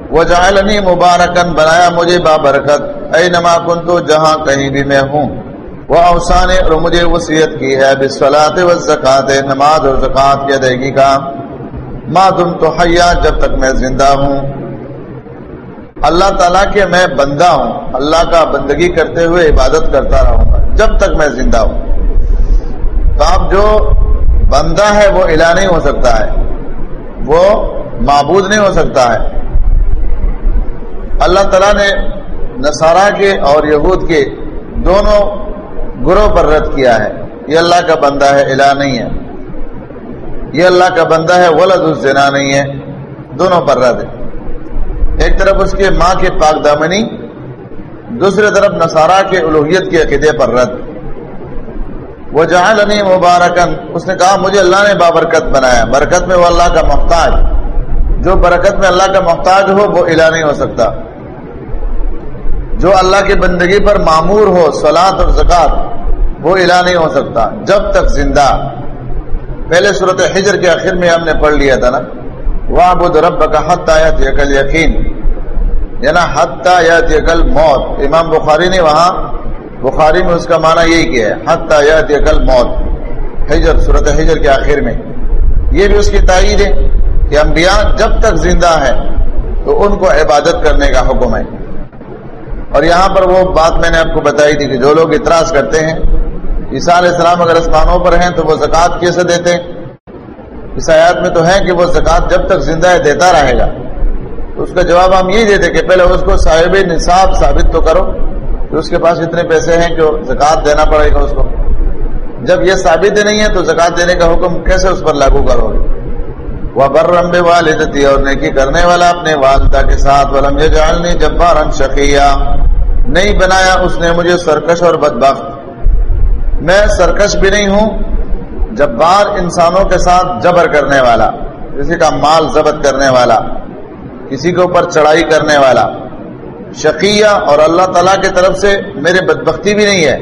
وہ جعلنی مبارکن بنایا مجھے بابرکت۔ اے نما کن تو جہاں کہیں بھی میں ہوں۔ وہ اوسان اور مجھے وصیت کی ہے۔ بسلاط و زکات نماز اور زکوٰۃ کی ادائیگی کا۔ ماں تم تو حیا جب تک میں زندہ ہوں۔ اللہ تعالیٰ کے میں بندہ ہوں۔ اللہ کا بندگی کرتے ہوئے عبادت کرتا رہوں گا، جب تک میں زندہ ہوں۔ تو اب جو بندہ ہے، وہ الہ نہیں ہو سکتا ہے۔ وہ معبود نہیں ہو سکتا ہے۔ اللہ تعالیٰ نے نصارہ کے اور یہود کے دونوں گروہ پر رد کیا ہے۔ یہ اللہ کا بندہ ہے، الہ نہیں ہے۔ یہ اللہ کا بندہ ہے، ولد الزنا نہیں ہے۔ دونوں پر رد۔ ہے ایک طرف اس کے ماں کے پاک دامنی دوسری طرف نصارہ کے الوحیت کے عقیدے پر رد۔ وہ جہاں مبارکن۔ اس نے کہا، مجھے اللہ نے بابرکت بنایا برکت میں وہ اللہ کا محتاج۔ جو برکت میں اللہ کا محتاج ہو، وہ الہ نہیں ہو سکتا۔ جو اللہ کی بندگی پر معمور ہو سلاد اور زکات، وہ الہ نہیں ہو سکتا۔ جب تک زندہ۔ پہلے صورت حجر کے آخر میں ہم نے پڑھ لیا تھا نا۔ وہ بدھ رب کا حت یقل یقین یعنی حتیٰ یقل موت امام بخاری نے وہاں بخاری میں اس کا معنی یہی کیا ہے حتیٰ یقل موت حجر صورت حجر کے آخر میں۔ یہ بھی اس کی تائید ہے کہ انبیاء جب تک زندہ ہے تو ان کو عبادت کرنے کا حکم ہے۔ اور یہاں پر وہ بات میں نے آپ کو بتائی تھی کہ جو لوگ اعتراض کرتے ہیں، عیسیٰ علیہ السلام اگر اسمانوں پر ہیں تو وہ زکوٰۃ کیسے دیتے اس آیات میں تو ہے کہ وہ زکوٰۃ جب تک زندہ ہے دیتا رہے گا۔ تو اس کا جواب ہم یہ دیتے کہ پہلے اس کو صاحب نصاب ثابت تو کرو۔ کہ اس کے پاس اتنے پیسے ہیں کہ زکوٰۃ دینا پڑے گا اس کو۔ جب یہ ثابت نہیں ہے تو زکوٰۃ دینے کا حکم کیسے اس پر لاگو کرو گے؟ وہ برمب والدتی اور نیکی کرنے والا اپنے والدہ کے ساتھ، ولم جالنی جبار شقیہ نہیں بنایا اس نے مجھے سرکش اور بدبخت۔ میں سرکش بھی نہیں ہوں، جبار انسانوں کے ساتھ جبر کرنے والا، کسی کا مال ضبط کرنے والا، کسی کے اوپر چڑھائی کرنے والا۔ شقیہ اور اللہ تعالیٰ کی طرف سے میرے بدبختی بھی نہیں ہے۔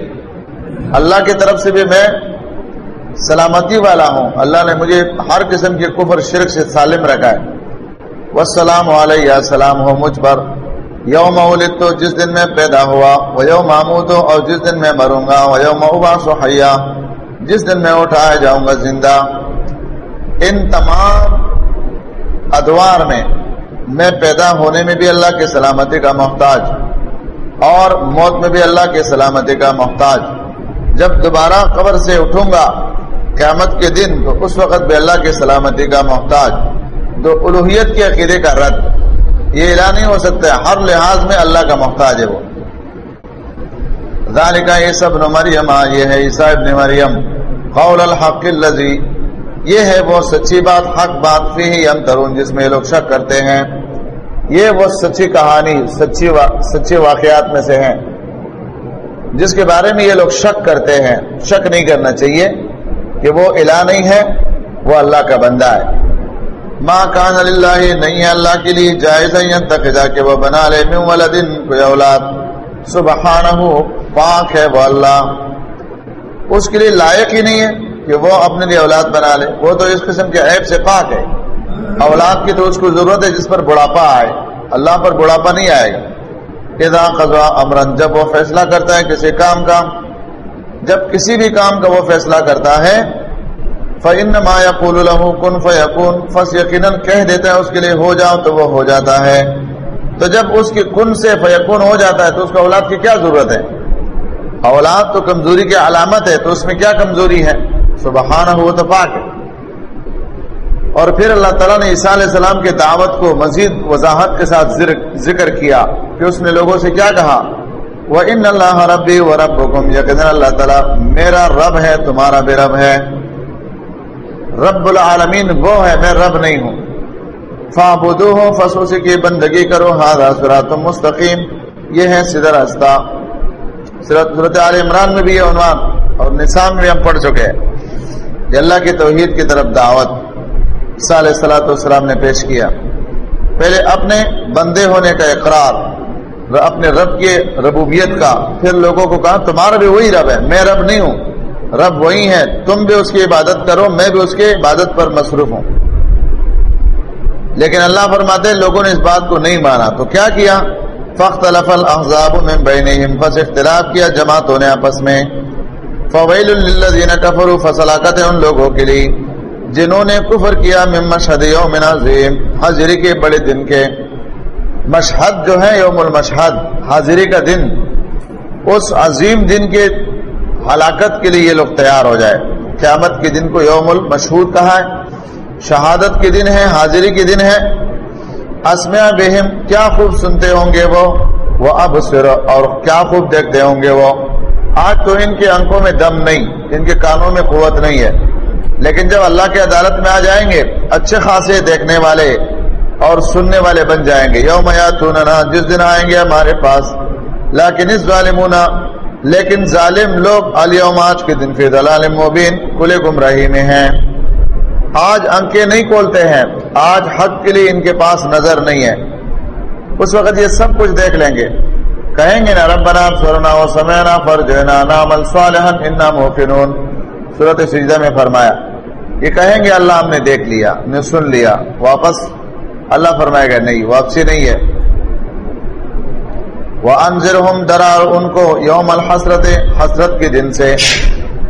اللہ کی طرف سے بھی میں سلامتی والا ہوں۔ اللہ نے مجھے ہر قسم کے کفر، شرک سے سالم رکھا ہے۔ والسلام علیہ السلام ہو مجھ پر۔ یوم ولد تو جس دن میں پیدا ہوا۔ وہ یوم محمود اور جس دن میں مروں گا۔ وہ یوم اباس و حیا، جس دن میں اٹھایا جاؤں گا زندہ۔ ان تمام ادوار میں میں پیدا ہونے میں بھی اللہ کے سلامتی کا محتاج اور موت میں بھی اللہ کے سلامتی کا محتاج۔ جب دوبارہ قبر سے اٹھوں گا قیامت کے دن تو اس وقت بھی اللہ کے سلامتی کا محتاج۔ تو الوحیت کے عقیدے کا رد۔ یہ اعلان نہیں ہو سکتا ہر لحاظ میں اللہ کا محتاج ہے وہ۔ ذالکہ یہ سب مریم ہاں، یہ ہے عیسیٰ ابن مریم۔ قول الحق اللذی یہ ہے وہ سچی بات، حق بات فی ہی انترون جس میں لوگ شک کرتے ہیں۔ یہ وہ سچی کہانی، سچی وا... سچے واقعات میں سے ہیں۔ جس کے بارے میں یہ لوگ شک کرتے ہیں، شک نہیں کرنا چاہیے کہ وہ الہ نہیں ہے، وہ اللہ کا بندہ ہے۔ ماں کان اللہ نہیں ہے اللہ کے لیے جائز تقدا کہ وہ بنا لے من ولدن، کوئی اولاد۔ سبحانہ پاک ہے وہ اللہ۔ اس کے لیے لائق ہی نہیں ہے کہ وہ اپنے لیے اولاد بنا لے۔ وہ تو اس قسم کے عیب سے پاک ہے۔ اولاد کی تو اس کو ضرورت ہے جس پر بڑھاپا آئے۔ اللہ پر بڑھاپا نہیں آئے۔ گا اذا قضا امرن جب وہ فیصلہ کرتا ہے کسی کام کا، جب کسی بھی کام کا وہ فیصلہ کرتا ہے فن ما یقول کن فیکون فس یقیناً کہہ دیتا ہے اس کے لیے ہو جاؤ تو وہ ہو جاتا ہے۔ تو جب اس کی کن سے فیکون ہو جاتا ہے تو اس کا اولاد کی کیا ضرورت ہے؟ اولاد تو کمزوری کی علامت ہے تو اس میں کیا کمزوری ہے؟ سبحانہ ہو تو پاک ہے۔ اور پھر اللہ تعالیٰ نے عیسیٰ علیہ السلام کے دعوت کو مزید وضاحت کے ساتھ ذکر کیا کہ اس نے لوگوں سے کیا کہا؟ وہ ان اللہ ربی و رب حکم یقین اللہ تعالیٰ میرا رب ہے، تمہارا بھی رب ہے۔ رب العالمین وہ ہے، میں رب نہیں ہوں۔ فابدو ہو فسوسی کی بندگی کرو۔ ہاں سرات مستقیم یہ ہے سدھر راستہ۔ صورت عال عمران میں بھی یہ عنوان اور نصاب میں ہم پڑھ چکے ہیں۔ اللہ کی توحید کی طرف دعوت۔ صلی صلاحت والسلام نے پیش کیا۔ پہلے اپنے بندے ہونے کا اقرار اپنے رب کے ربوبیت کا، پھر لوگوں کو کہا، تمہارا بھی وہی رب ہے، میں رب نہیں ہوں، رب وہی ہے تم بھی اس کی عبادت کرو، میں بھی اس کی عبادت پر مصروف ہوں۔ لیکن اللہ فرماتے ہیں، لوگوں نے اس بات کو نہیں مانا۔ تو کیا کیا؟ فخت الحضاب میں بین اختلاف کیا جماعتوں نے آپس میں۔ فویل الدین کفر فصلاقت ہے ان لوگوں کے لیے۔ جنہوں نے کفر کیا ممشد یوم عظیم حضری کے بڑے دن کے۔ مشہد جو ہے یوم المشہد، حاضری کا دن۔ اس عظیم دن کے ہلاکت کے لیے یہ لوگ تیار ہو جائے۔ قیامت کے دن کو یوم المشہود کہا ہے۔ شہادت کے دن ہے، حاضری کے دن ہے۔ اسمیا بہم، کیا خوب سنتے ہوں گے وہ؟ وہ اب اور کیا خوب دیکھتے ہوں گے وہ؟ آج تو ان کے انکوں میں دم نہیں، ان کے کانوں میں قوت نہیں ہے۔ لیکن جب اللہ کی عدالت میں آ جائیں گے، اچھے خاصے دیکھنے والے اور سننے والے بن جائیں گے۔ یوم یاتوننا، جس دن آئیں گے ہمارے پاس۔ لیکن اس ظالمون لیکن ظالم لوگ الیوم، آج کے دن فی دلال مبین کلے گمراہی میں ہیں۔ آج انکے نہیں کھولتے ہیں۔ آج حق کے لیے ان کے پاس نظر نہیں ہے۔ اس وقت یہ سب کچھ دیکھ لیں گے۔ کہیں گے نا، ربنا سورنا و سمینا فرجنا نعمل صالحا انا موقنون۔ صورت سجدہ میں فرمایا یہ کہیں گے اللہ ہم نے دیکھ لیا، ہم نے سن لیا، واپس اللہ فرمائے گا نہیں، واپسی نہیں ہے۔ وہ انضر درار، ان کو یوم الحسرت، حسرت کے دن سے،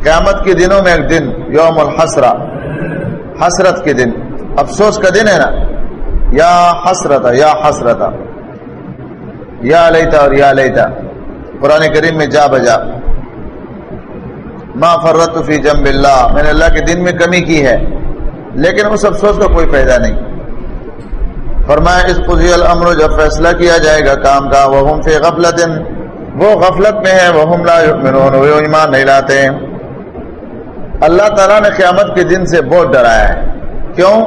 قیامت کے دنوں میں ایک دن، یوم الحسرہ، حسرت کے دن۔ افسوس کا دن ہے نا۔ یا حسرت یا حسرت۔ یا لیتا اور یا لیتا۔ قرآن کریم میں جا بجا۔ ما فرت فی جنب اللہ، میں نے اللہ کے دن میں کمی کی ہے۔ لیکن اس افسوس کا کوئی فائدہ نہیں۔ فرمایا، اس قضی الامر، جب فیصلہ کیا جائے گا کام کا وہ فی غفلت وہ غفلت میں ہے وہ لا یؤمنون، وہ ایمان نہیں لاتے۔ اللہ تعالیٰ نے قیامت کے دن سے بہت ڈرایا ہے۔ کیوں؟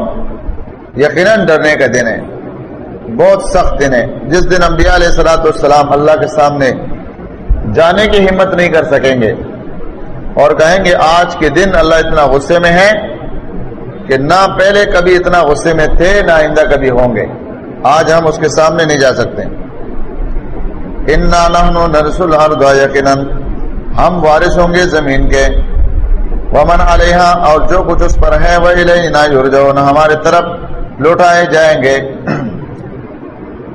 یقیناً ڈرنے کا دن ہے۔ بہت سخت دن ہے۔ جس دن انبیاء علیہ السلاۃ والسلام اللہ کے سامنے جانے کی ہمت نہیں کر سکیں گے۔ اور کہیں گے آج کے دن اللہ اتنا غصے میں ہے کہ نہ پہلے کبھی اتنا غصے میں تھے، نہ آئندہ کبھی ہوں گے۔ آج ہم اس کے سامنے نہیں جا سکتے۔ نرسل یقیناً ہم وارث ہوں گے زمین کے۔ ومن علیہ اور جو کچھ اس پر ہے وہ نہ ہمارے طرف لوٹائے جائیں گے۔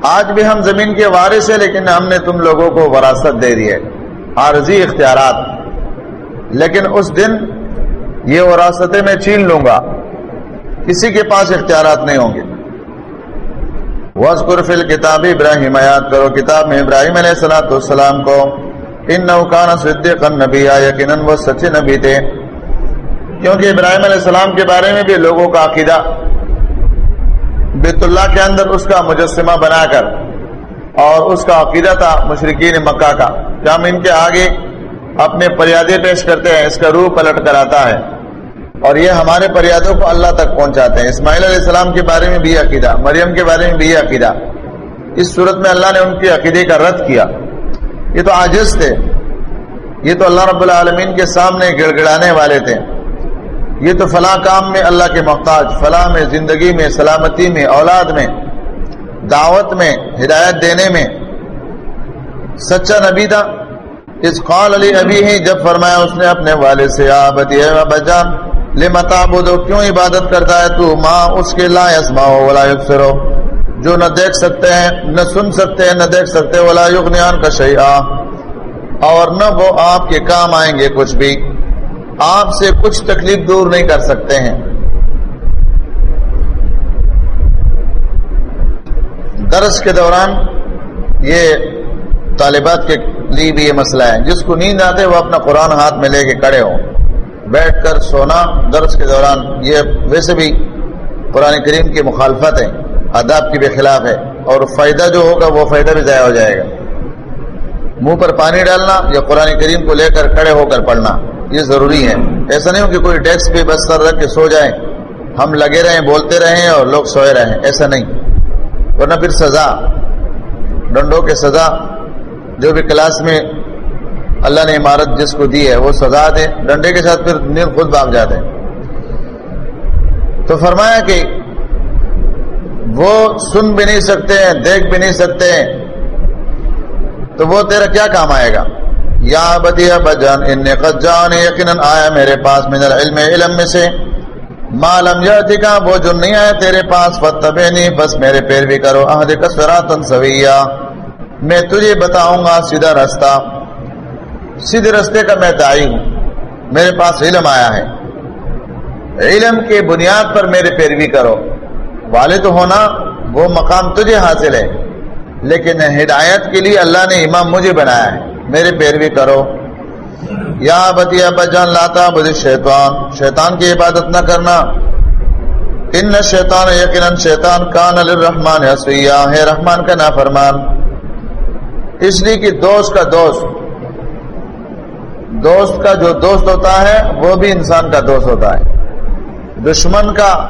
آج بھی ہم زمین کے وارث ہیں، لیکن ہم نے تم لوگوں کو وراثت دے دی ہے۔ عارضی اختیارات۔ لیکن اس دن یہ وراثتیں میں چھین لوں گا۔ کسی کے پاس اختیارات نہیں ہوں گے۔ وزقر فل کتاب ابراہیم، یاد کرو، کتاب میں ابراہیم علیہ السلاۃ السلام کو ان نوکان صدیق نبی یقیناً وہ سچے نبی تھے۔ کیونکہ ابراہیم علیہ السلام کے بارے میں بھی لوگوں کا عقیدہ۔ بیت اللہ کے اندر اس کا مجسمہ بنا کر اور اس کا عقیدہ تھا مشرقین مکہ کا۔ کہ ہم ان کے آگے اپنے پریادے پیش کرتے ہیں، اس کا روح پلٹ کر آتا ہے۔ اور یہ ہمارے پریادوں کو اللہ تک پہنچاتے ہیں۔ اسماعیل علیہ السلام کے بارے میں بھی عقیدہ، مریم کے بارے میں بھی عقیدہ۔ اس صورت میں اللہ نے ان کے عقیدے کا رد کیا۔ یہ تو عاجز تھے۔ یہ تو اللہ رب العالمین کے سامنے گڑ گڑانے والے تھے۔ یہ تو فلاں کام میں اللہ کے محتاج، فلاں میں، زندگی میں، سلامتی میں، اولاد میں، دعوت میں، ہدایت دینے میں۔ سچا نبی تھا۔ اس قال علی ابھی ہی جب فرمایا اس نے اپنے والد سے آبتی بجان لمتا بدو کیوں عبادت کرتا ہے تو ماں اس کے لا یسما ولا یبصرو، جو نہ دیکھ سکتے ہیں، نہ سن سکتے ہیں، نہ دیکھ سکتے ولا یغنیان کا شیئا. اور نہ وہ آپ کے کام آئیں گے کچھ بھی، آپ سے کچھ تکلیف دور نہیں کر سکتے ہیں۔ درس کے دوران یہ طالبات کے لیے بھی یہ مسئلہ ہے۔ جس کو نیند آتے وہ اپنا قرآن ہاتھ میں لے کے کڑے ہوں۔ بیٹھ کر سونا، درس کے دوران یہ ویسے بھی قرآن کریم کی مخالفت ہے، آداب کی بھی خلاف ہے۔ اور فائدہ جو ہوگا وہ فائدہ بھی ضائع ہو جائے گا۔ منہ پر پانی ڈالنا یا قرآن کریم کو لے کر کھڑے ہو کر پڑھنا، یہ ضروری ہے۔ ایسا نہیں ہو کہ کوئی ڈیسک پہ بس کر رکھ کے سو جائیں ہم لگے رہیں، بولتے رہیں اور لوگ سوئے رہیں، ایسا نہیں۔ ورنہ پھر سزا، ڈنڈوں کے سزا جو بھی کلاس میں اللہ نے عمارت جس کو دی ہے، وہ سزا دے، ڈنڈے کے ساتھ پھر نیند خود بھاگ جاتے تو فرمایا کہ وہ سن بھی نہیں سکتے ہیں، دیکھ بھی نہیں سکتے ہیں۔ تو وہ تیرا کیا کام آئے گا؟ یا بدیا بجان ان قد جان یقیناً آیا میرے پاس من العلم علم میں سے۔ معلوم یہ کا وہ جو نہیں آیا تیرے پاس فتبینی بس میرے پیروی کرو اہد کا سراتن سویہ میں تجھے بتاؤں گا سیدھا راستہ سیدھے رستے کا میں دائی ہوں۔ میرے پاس علم آیا ہے۔ علم کے بنیاد پر میرے پیروی کرو۔ والد ہونا وہ مقام تجھے حاصل ہے، لیکن ہدایت کے لیے اللہ نے امام مجھے بنایا ہے۔ میرے پیروی کرو۔ یا بتیا بجان لاتا بدھ شیطان شیطان کی عبادت نہ کرنا۔ ان شیطان یقیناً شیطان کان الرحمان ہے رحمان کا نافرمان۔ اس لیے کہ دوست کا دوست دوست کا جو دوست ہوتا ہے، وہ بھی انسان کا دوست ہوتا ہے۔ دشمن کا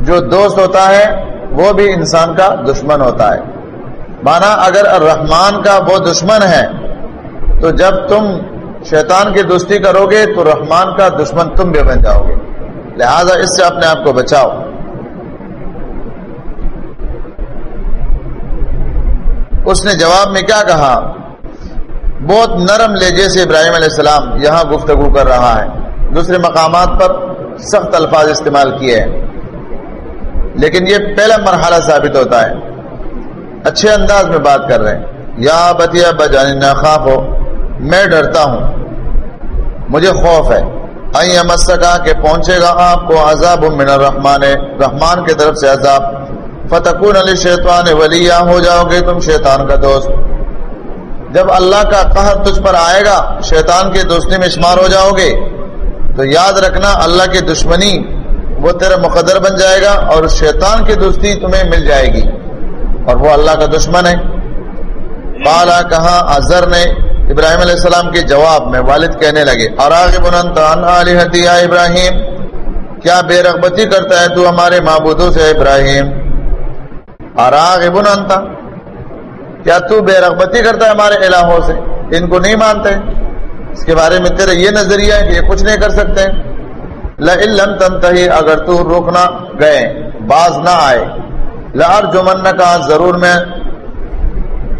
جو دوست ہوتا ہے، وہ بھی انسان کا دشمن ہوتا ہے۔ مانا اگر الرحمان کا وہ دشمن ہے، تو جب تم شیطان کی دوستی کرو گے، تو رحمان کا دشمن تم بھی بن جاؤ گے۔ لہذا اس سے اپنے آپ کو بچاؤ۔ اس نے جواب میں کیا کہا؟ بہت نرم لہجے سے ابراہیم علیہ السلام یہاں گفتگو کر رہا ہے۔ دوسرے مقامات پر سخت الفاظ استعمال کیے ہیں۔ لیکن یہ پہلا مرحلہ ثابت ہوتا ہے۔ اچھے انداز میں بات کر رہے ہیں۔ یا بتیا بجانی خواب ہو، میں ڈرتا ہوں۔ مجھے خوف ہے۔ مسکا کہ پہنچے گا آپ کو عذاب من الرحمان رحمان کی طرف سے عذاب۔ فتقون علی شیطان ولی ہو جاؤ گے تم شیطان کا دوست۔ جب اللہ کا قہر تجھ پر آئے گا، شیطان کی دوستی میں شمار ہو جاؤ گے، تو یاد رکھنا اللہ کی دشمنی وہ تیرا مقدر بن جائے گا اور شیطان کی دوستی تمہیں مل جائے گی۔ اور وہ اللہ کا دشمن ہے۔ بالا کہا اظہر نے ابراہیم علیہ السلام کے جواب میں والد کہنے لگے ابراہیم؟ کیا بے رغبتی کرتا ہے تو ہمارے معبودوں سے ابراہیم؟ انتا۔ کیا تو بے رغبتی کرتا ہے ہمارے الہوں سے۔ ان کو نہیں مانتے۔ اس کے بارے میں تیرا یہ نظریہ ہے کہ یہ کچھ نہیں کر سکتے۔ لم تنتہی، اگر تو روکنا گئے، باز نہ آئے۔ لارجمن کا ضرور میں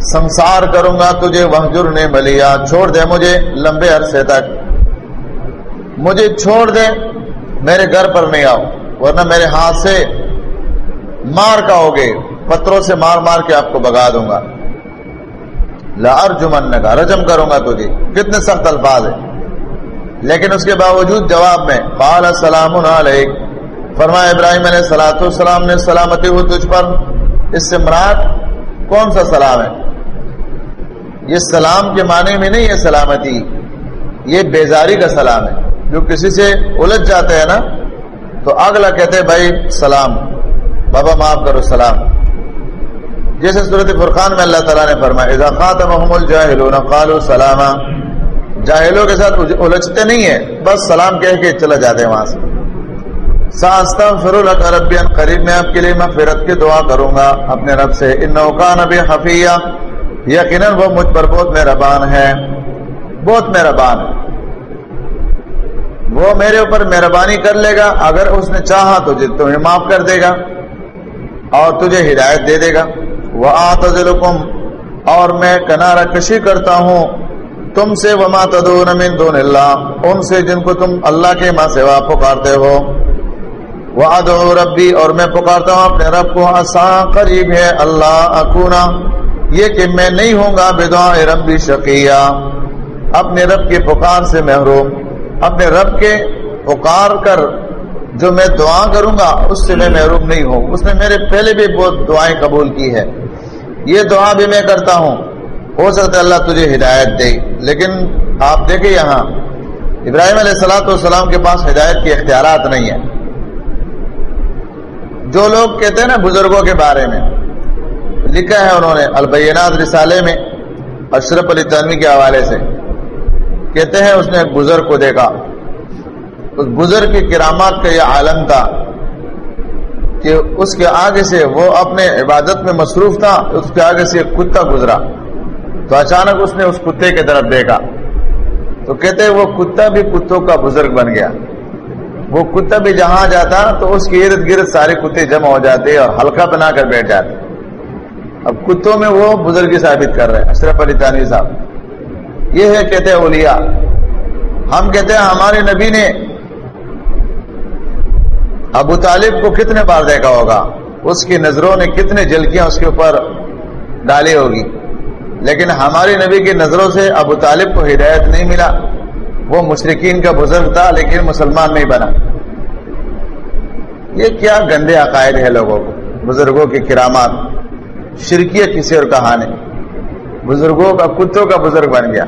سنسار کروں گا تجھے وحجر نے بلیا چھوڑ دے مجھے لمبے عرصے تک۔ مجھے چھوڑ دے، میرے گھر پر نہیں آؤ، ورنہ میرے ہاتھ سے مار کا ہوگے پتھروں سے مار مار کے آپ کو بگا دوں گا۔ لارجمن کا رجم کروں گا تجھے۔ کتنے سخت الفاظ ہیں۔ لیکن اس کے باوجود جواب میں بال السلام علیک۔ فرمایا، ابراہیم علیہ سلاۃ السلام نے سلامتی ہو تجھ پر۔ اس سے مراد کون سا سلام ہے؟ یہ سلام کے معنی میں نہیں ہے سلامتی۔ یہ بیزاری کا سلام ہے۔ جو کسی سے الجھ جاتے ہیں نا، تو اگلا کہتے ہیں، بھائی، سلام۔ بابا، معاف کرو، سلام۔ جیسے صورت فرقان میں اللہ تعالیٰ نے فرمایا، اذا خاتمهم الجاہلون قالوا سلاما. جاہلوں کے ساتھ الجھتے نہیں ہیں، بس سلام کہہ کے چلا جاتے ہیں وہاں سے۔ ساستغفر لك ربي قریب میں آپ کے لیے مغفرت کی دعا کروں گا اپنے رب سے۔ انه كان بي خفيا یقیناً وہ مجھ پر بہت مہربان ہے۔ بہت مہربان ہے۔ وہ میرے اوپر مہربانی کر لے گا، اگر اس نے چاہا تو جی تمہیں معاف کر دے گا اور تجھے ہدایت دے دے گا۔ وہ آتم اور میں کنارہ کشی کرتا ہوں تم سے وما تدون من دون اللہ ان سے جن کو تم اللہ کے ماں سوا پکارتے ہو۔ وہ ادو ربی اور میں پکارتا ہوں اپنے رب کو آسان قریب ہے اللہ اکونا۔ یہ کہ میں نہیں ہوں گا بدعا ربی شقیہ۔ اپنے رب کے پکار سے محروم۔ اپنے رب کے پکار کر جو میں دعا کروں گا، اس سے میں محروم نہیں ہوں۔ اس نے میرے پہلے بھی بہت دعائیں قبول کی ہے یہ دعا بھی میں کرتا ہوں۔ ہو سکتا ہے اللہ تجھے ہدایت دے۔ لیکن آپ دیکھیں یہاں، ابراہیم علیہ السلاۃ والسلام کے پاس ہدایت کے اختیارات نہیں ہیں۔ جو لوگ کہتے ہیں نا بزرگوں کے بارے میں، لکھا ہے انہوں نے البینات رسالے میں، اشرف علی تنوی کے حوالے سے۔ کہتے ہیں اس نے ایک بزرگ کو دیکھا۔ اس بزرگ کی کرامات کا یہ عالم تھا۔ کہ اس کے آگے سے وہ اپنے عبادت میں مصروف تھا، اس کے آگے سے ایک کتا گزرا۔ تو اچانک اس نے اس کتے کی طرف دیکھا۔ تو کہتے ہیں وہ کتا بھی کتوں کا بزرگ بن گیا۔ وہ کتا بھی جہاں جاتا تو اس کے ارد گرد سارے کتے جمع ہو جاتے اور ہلکا بنا کر بیٹھ جاتے۔ اب کتوں میں وہ بزرگی ثابت کر رہے ہیں، اشرف علی تانوی صاحب۔ یہ ہے کہتے ہیں اولیاء۔ ہم کہتے ہیں ہمارے نبی نے ابو طالب کو کتنے بار دیکھا ہوگا؟ اس کی نظروں نے کتنے جلکیاں اس کے اوپر ڈالی ہوگی۔ لیکن ہمارے نبی کی نظروں سے ابو طالب کو ہدایت نہیں ملا۔ وہ مشرقین کا بزرگ تھا، لیکن مسلمان نہیں بنا۔ یہ کیا گندے عقائد ہے لوگوں کو، بزرگوں کی کرامات شرکیت کسی اور کہانی۔ بزرگوں کا، کتوں کا بزرگ بن گیا؟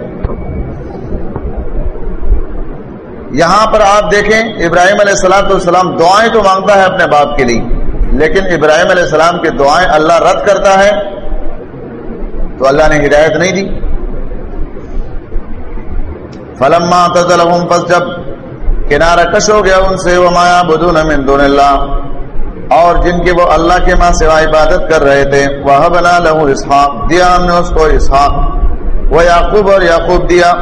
یہاں پر آپ دیکھیں، ابراہیم علیہ السلام السلام دعائیں تو مانگتا ہے اپنے باپ کے لیے، لیکن ابراہیم علیہ السلام کی دعائیں اللہ رد کرتا ہے تو اللہ نے ہدایت نہیں دی۔ فلما تزلہم پس جب کنارہ کش ہو گیا ان سے وہ مایا بدون من دون اللہ، اور جن کی وہ اللہ کے ماں سوا عبادت کر رہے تھے وہ بنا لہو اسحاق، دیا ہم نے اس کو اسحاق وہ یعقوب اور یعقوب دیا۔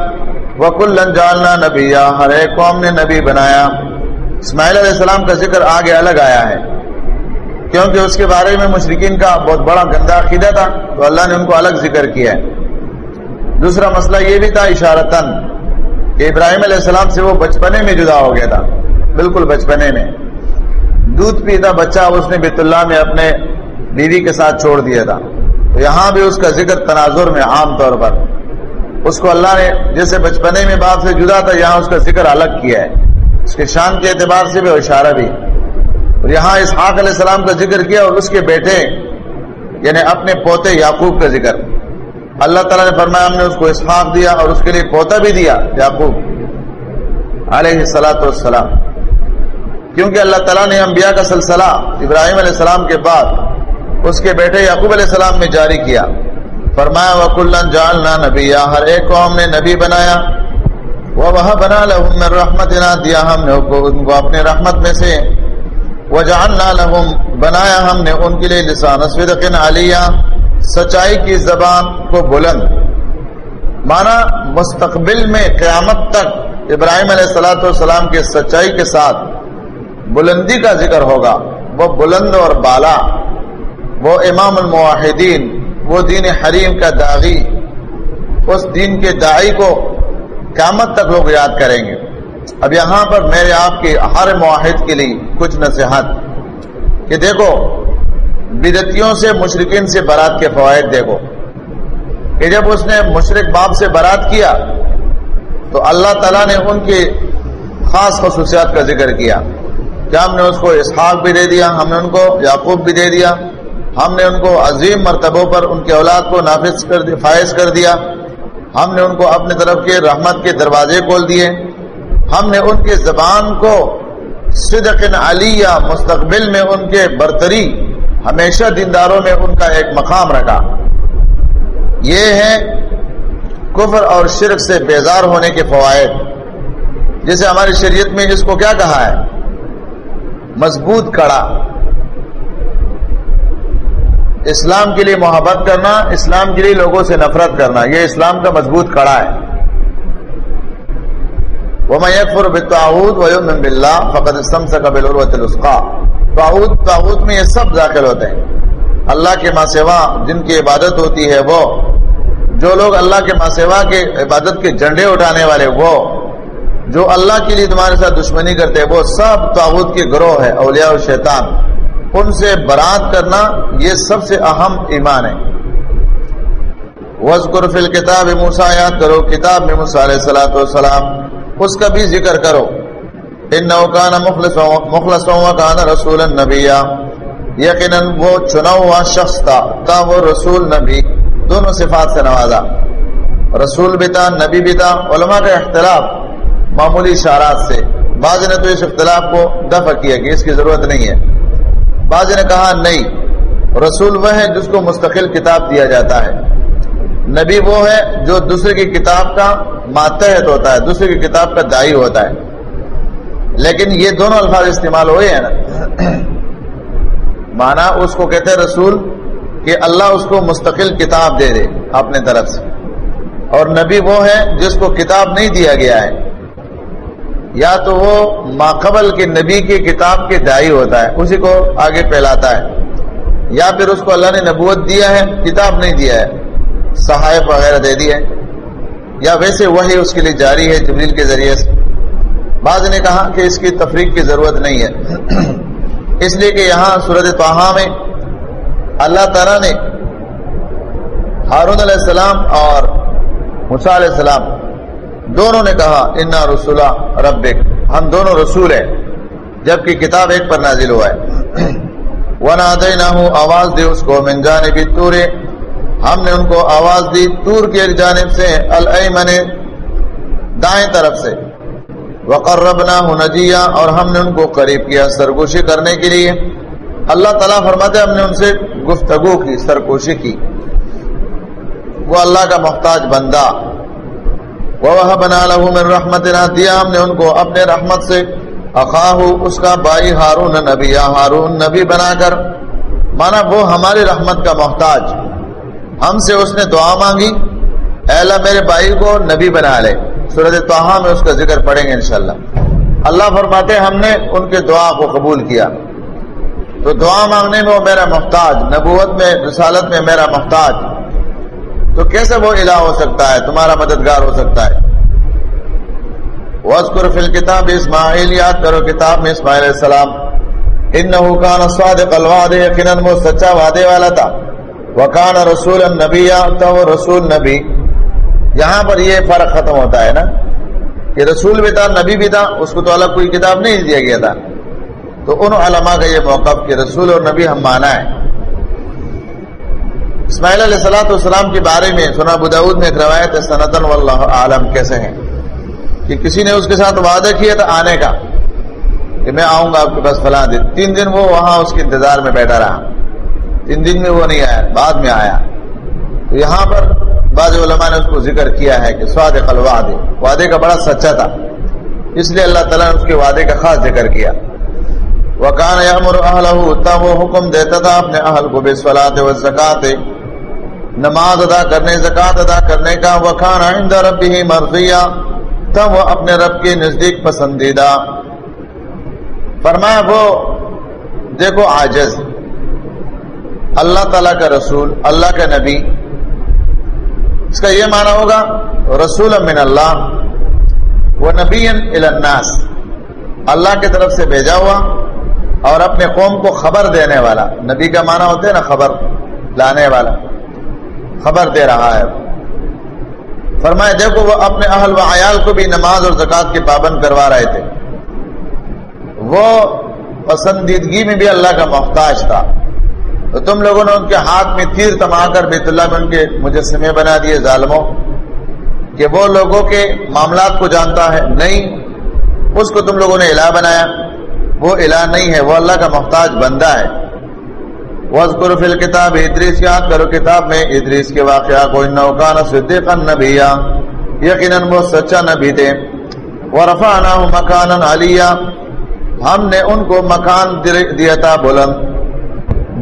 وہ کلن جالنا نبی ہر ایک کو ہم نے نبی بنایا۔ اسماعیل علیہ السلام کا ذکر آگے الگ آیا ہے۔ کیونکہ اس کے بارے میں مشرقین کا بہت بڑا گندا عقیدہ تھا، تو اللہ نے ان کو الگ ذکر کیا ہے۔ دوسرا مسئلہ یہ بھی تھا اشارتن کہ ابراہیم علیہ السلام سے وہ بچپنے میں جدا ہو گیا تھا۔ بالکل بچپنے میں۔ دودھ پیتا بچہ اس نے بیت اللہ میں اپنے بیوی کے ساتھ چھوڑ دیا تھا۔ تو یہاں بھی اس کا ذکر تناظر میں عام طور پر۔ اس کو اللہ نے جیسے بچپنے میں باپ سے جدا تھا، یہاں اس کا ذکر الگ کیا ہے۔ اس کے شان کے اعتبار سے بھی اور اشارہ بھی۔ اور یہاں اسحاق علیہ السلام کا ذکر کیا اور اس کے بیٹے یعنی اپنے پوتے یعقوب کا ذکر۔ اللہ تعالیٰ نے فرمایا، ہم نے اس کو اسحاق دیا اور اس کے لیے پوتا بھی دیا، یعقوب۔ علیہ سلاۃ والسلام۔ کیونکہ اللہ تعالیٰ نے انبیاء کا سلسلہ ابراہیم علیہ السلام کے بعد اس کے بیٹے یعقوب علیہ السلام میں جاری کیا۔ فرمایا وک اللہ جالنا نبی ہر ایک کو ہم نے نبی بنایا. وہ وہ بنا لہم رحمت نہ دیا ہم نے ان کو اپنے رحمت میں سے. وہ جاننا لہم بنایا ہم نے ان کے لیے لسان صدق علیہ، سچائی کی زبان کو بلند. مانا، مستقبل میں قیامت تک ابراہیم علیہ السلاۃ والسلام کے سچائی کے ساتھ بلندی کا ذکر ہوگا. وہ بلند اور بالا. وہ امام المواحدین وہ دین حریم کا داغی، اس دین کے داعی کو قیامت تک لوگ یاد کریں گے۔ اب یہاں پر میرے آپ کے ہر معاہد کے لیے کچھ نصیحت۔ کہ دیکھو بدتیوں سے مشرقین سے برات کے فوائد دیکھو۔ کہ جب اس نے مشرق باپ سے برات کیا، تو اللہ تعالیٰ نے ان کی خاص خصوصیات کا ذکر کیا۔ کہ ہم نے اس کو اسحاق بھی دے دیا، ہم نے ان کو یعقوب بھی دے دیا۔ ہم نے ان کو عظیم مرتبوں پر ان کے اولاد کو نافذ کر دیا فائز کر دیا۔ ہم نے ان کو اپنے طرف کے رحمت کے دروازے کھول دیے۔ ہم نے ان کے زبان کو صدق علیہ مستقبل میں ان کے برتری، ہمیشہ دینداروں میں ان کا ایک مقام رکھا۔ یہ ہے کفر اور شرک سے بیزار ہونے کے فوائد۔ جیسے ہماری شریعت میں اس کو کیا کہا ہے؟ مضبوط کڑا۔ اسلام کے لیے محبت کرنا، اسلام کے لیے لوگوں سے نفرت کرنا، یہ اسلام کا مضبوط کڑا ہے۔ وہ میکفر بتاؤد ویوم فقط اسلم سے قبل الوسقا تعود تعود میں یہ سب داخل ہوتے ہیں۔ اللہ کے ماں سیوا جن کی عبادت ہوتی ہے وہ، جو لوگ اللہ کے ماں سیوا کے عبادت کے جھنڈے اٹھانے والے وہ، جو اللہ کے لیے تمہارے ساتھ دشمنی کرتے ہیں، وہ سب تعود کے گروہ ہے اولیاء و شیطان ان سے برات کرنا یہ سب سے اہم ایمان ہے۔ وزقر فل کتاب موسا یاد کرو کتاب میں موسیٰ علیہ السلاۃ والسلام، اس کا بھی ذکر کرو۔ ان نوکان مخلص مخلص رسول النبیہ یقیناً وہ چنا ہوا شخص تھا تا وہ رسول نبی۔ دونوں صفات سے نوازا۔ رسول بھی تھا، نبی بھی تھا، علماء کا اختلاف معمولی اشارات سے۔ بعض نے تو اس اختلاف کو دفع کیا کہ اس کی ضرورت نہیں ہے۔ بعض نے کہا نہیں، رسول وہ ہے جس کو مستقل کتاب دیا جاتا ہے۔ نبی وہ ہے جو دوسرے کی کتاب کا ماتحت ہوتا ہے، دوسرے کی کتاب کا دائی ہوتا ہے۔ لیکن یہ دونوں الفاظ استعمال ہوئے ہیں نا۔ مانا اس کو کہتے ہیں رسول کہ اللہ اس کو مستقل کتاب دے دے اپنے طرف سے۔ اور نبی وہ ہے جس کو کتاب نہیں دیا گیا ہے۔ یا تو وہ ماقبل کے نبی کی کتاب کے دائی ہوتا ہے، اسی کو آگے پھیلاتا ہے۔ یا پھر اس کو اللہ نے نبوت دیا ہے، کتاب نہیں دیا ہے، صحائف وغیرہ دے دیا ہے یا ویسے وہی اس کے لیے جاری ہے، جبریل کے ذریعے سے۔ بعض نے کہا کہ اس کی تفریق کی ضرورت نہیں ہے۔ اس لیے کہ یہاں سورت توحا میں اللہ تعالیٰ نے ہارون علیہ السلام اور مسا علیہ السلام دونوں نے کہا، انا رسولہ رب ہم دونوں رسول ہیں، جبکہ کتاب ایک پر نازل ہوا ہے۔ وہ نہ آواز دی اس کو، من جانب تورے ہم نے ان کو آواز دی تور کی ایک جانب سے، الایمن دائیں طرف سے۔ وقربنا نجیا اور ہم نے ان کو قریب کیا سرگوشی کرنے کے لیے۔ اللہ تعالیٰ فرماتے ہم نے ان سے گفتگو کی سرگوشی کی۔ وہ اللہ کا محتاج بندہ۔ وہ بنا لہو من رحمت دیا ہم نے ان کو اپنے رحمت سے اخاہ اس کا بھائی ہارون، نبی یا ہارون، نبی بنا کر۔ مانا وہ ہماری رحمت کا محتاج۔ ہم سے اس نے دعا مانگی۔ اے اللہ، میرے بھائی کو نبی بنا لے۔ سورج توحا میں اس کا ذکر پڑھیں گے انشاءاللہ۔ اللہ فرماتے ہم نے ان کے دعا کو قبول کیا۔ تو دعا مانگنے میں وہ میرا محتاج، نبوت میں، رسالت میں میرا محتاج۔ تو کیسے وہ الہ ہو سکتا ہے؟ تمہارا مددگار ہو سکتا ہے۔ وَذْكُرْ فِي الْكِتَابِ اسماعیل، یاد کرو کتاب میں اسماعیل علیہ السلام۔ انہو کان صادق الوعد، یقیناً وہ سچا وعدے والا تھا۔ وکان رسول النبی تو وہ رسول نبی۔ یہاں پر یہ فرق ختم ہوتا ہے نا؟ کہ رسول بھی تھا، نبی بھی تھا، اس کو تو الگ کوئی کتاب نہیں دیا گیا تھا۔ تو ان علماء کا یہ موقف کہ رسول اور نبی ہم مانا ہے۔ اسماعیل علیہ السلاۃ والسلام کے بارے میں سنا بداود میں ایک روایت ہے سنتن واللہ عالم کیسے ہیں؟ کہ کسی نے اس کے ساتھ وعدہ کیا تھا آنے کا، کہ میں آؤں گا آپ کے پاس فلاں دن۔ تین دن وہ وہاں اس کے انتظار میں بیٹھا رہا۔ تین دن میں وہ نہیں آیا، بعد میں آیا۔ تو یہاں پر بعض علماء نے اس کو ذکر کیا ہے کہ سواد الوعد وعدے کا بڑا سچا تھا۔ اس لیے اللہ تعالیٰ نے اس کے وعدے کا خاص ذکر کیا۔ وکان یامر اہلہ تب وہ حکم دیتا تھا اپنے اہل کو بے سلاد و زکات نماز ادا کرنے زکات ادا کرنے کا، وکان عند ربہ مرضیہ تب وہ اپنے رب کے نزدیک پسندیدہ۔ فرمایا، وہ دیکھو، عاجز۔ اللہ تعالیٰ کا رسول، اللہ کا نبی۔ اس کا یہ معنی ہوگا رسول من اللہ، وہ نبی الناس۔ اللہ کی طرف سے بھیجا ہوا اور اپنے قوم کو خبر دینے والا۔ نبی کا معنی ہوتا ہے نا، خبر لانے والا۔ خبر دے رہا ہے۔ فرمائے دیکھو، وہ اپنے اہل و عیال کو بھی نماز اور زکوٰۃ کے پابند کروا رہے تھے۔ وہ پسندیدگی میں بھی اللہ کا محتاج تھا۔ تو تم لوگوں نے ان کے ہاتھ میں تیر تما کر بیت اللہ میں ان کے مجسمے بنا دیے، ظالموں۔ کہ وہ لوگوں کے معاملات کو جانتا ہے۔ نہیں، اس کو تم لوگوں نے الہ بنایا۔ وہ الہ نہیں ہے، وہ اللہ کا محتاج بندہ ہے۔ وزقر فی الکتاب، ادریس یاد کرو کتاب میں، ادریس کے واقعہ کو انکان صدیقا نبیا، یقیناً وہ سچا نبی تھے۔ ورفعنا مکانا علیہ ہم نے ان کو مکان دیا تھا بلند۔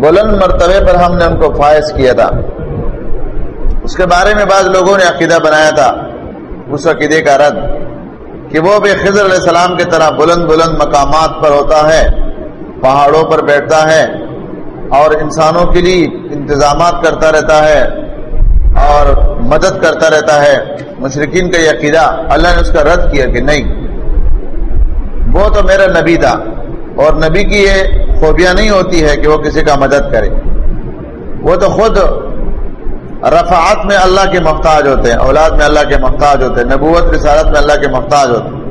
بلند مرتبے پر ہم نے ان کو فائز کیا تھا۔ اس کے بارے میں بعض لوگوں نے عقیدہ بنایا تھا۔ اس عقیدے کا رد، کہ وہ بھی خضر علیہ السلام کی طرح بلند بلند مقامات پر ہوتا ہے، پہاڑوں پر بیٹھتا ہے اور انسانوں کے لیے انتظامات کرتا رہتا ہے اور مدد کرتا رہتا ہے۔ مشرقین کا یہ عقیدہ اللہ نے اس کا رد کیا کہ نہیں۔ وہ تو میرا نبی تھا اور نبی کی یہ خوبیاں نہیں ہوتی ہے کہ وہ کسی کا مدد کرے۔ وہ تو خود رفعات میں اللہ کے محتاج ہوتے ہیں، اولاد میں اللہ کے محتاج ہوتے ہیں، نبوت رسالت میں اللہ کے محتاج ہوتے ہیں۔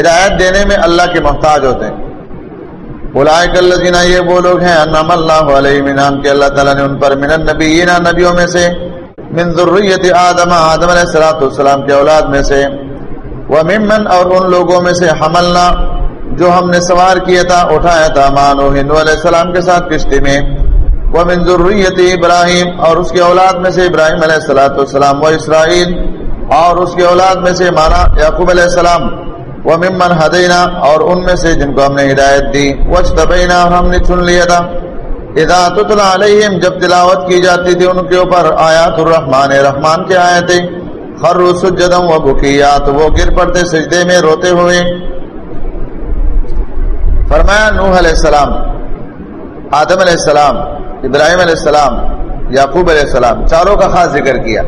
ہدایت دینے میں اللہ کے محتاج ہوتے ہیں۔ بلائے کلینہ یہ وہ لوگ ہیں انم اللہ علیہ منام کے اللہ تعالیٰ نے ان پر من النبیین، نبیوں میں سے، من ذریت آدم آدم علیہ السلام والسلام کے اولاد میں سے، وممن اور ان لوگوں میں سے حملنا، جو ہم نے سوار کیا تھا، اٹھایا تھا مانو ہندو علیہ السلام کے ساتھ کشتی میں۔ وہ من ذریت ابراہیم اور اس کے اولاد میں سے ابراہیم علیہ السلاۃ والسلام، و اسرائیل اور اس کے اولاد میں سے مانا یعقوب علیہ السلام۔ وہ ممن ہدینا اور ان میں سے جن کو ہم نے ہدایت دی وچ ہم نے چن لیا تھا۔ اذا تتلا علیہم جب تلاوت کی جاتی تھی ان کے اوپر آیات الرحمن، رحمان کے آیتیں خر سجدم و بکیات وہ گر پڑتے سجدے میں روتے ہوئے۔ فرمایا، نوح علیہ السلام، آدم علیہ السلام، ابراہیم علیہ السلام، یعقوب علیہ السلام، چاروں کا خاص ذکر کیا۔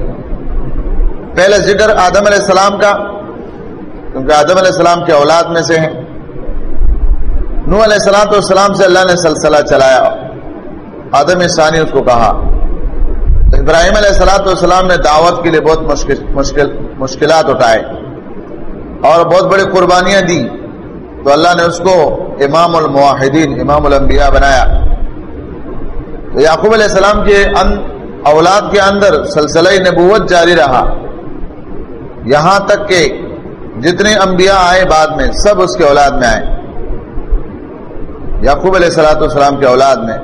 پہلے ذکر آدم علیہ السلام کا کیونکہ آدم علیہ السلام کے اولاد میں سے ہیں۔ نو علیہ السلام تو السلام سے اللہ نے سلسلہ چلایا۔ آدم ثانی اس کو کہا۔ ابراہیم علیہ السلاۃ والسلام نے دعوت کے لیے بہت مشکل مشکل، مشکلات اٹھائے اور بہت بڑی قربانیاں دی۔ تو اللہ نے اس کو امام المواحدین امام الانبیاء بنایا۔ تو یعقوب علیہ السلام کے اولاد کے اندر سلسلہ نبوت جاری رہا۔ یہاں تک کہ جتنے انبیاء آئے بعد میں، سب اس کے اولاد میں آئے۔ یعقوب علیہ السلاۃ والسلام کے اولاد میں۔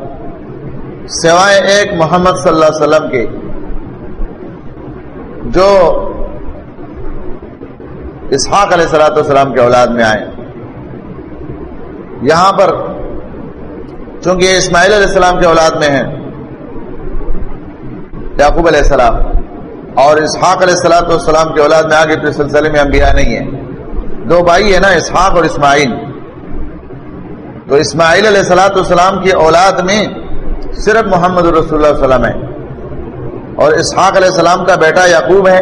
سوائے ایک محمد صلی اللہ علیہ وسلم کے۔ جو اسحاق علیہ السلاۃ والسلام کے اولاد میں آئے۔ یہاں پر چونکہ اسماعیل علیہ السلام کے اولاد میں ہیں، یعقوب علیہ السلام۔ اور اسحاق علیہ السلاۃ والسلام کے اولاد میں آگے تو سلسلے میں انبیاء نہیں ہیں۔ دو بھائی ہیں نا، اسحاق اور اسماعیل۔ تو اسماعیل علیہ السلاۃ والسلام کی اولاد میں صرف محمد رسول اللہ وسلم ہے اور اسحاق علیہ السلام کا بیٹا یعقوب ہے۔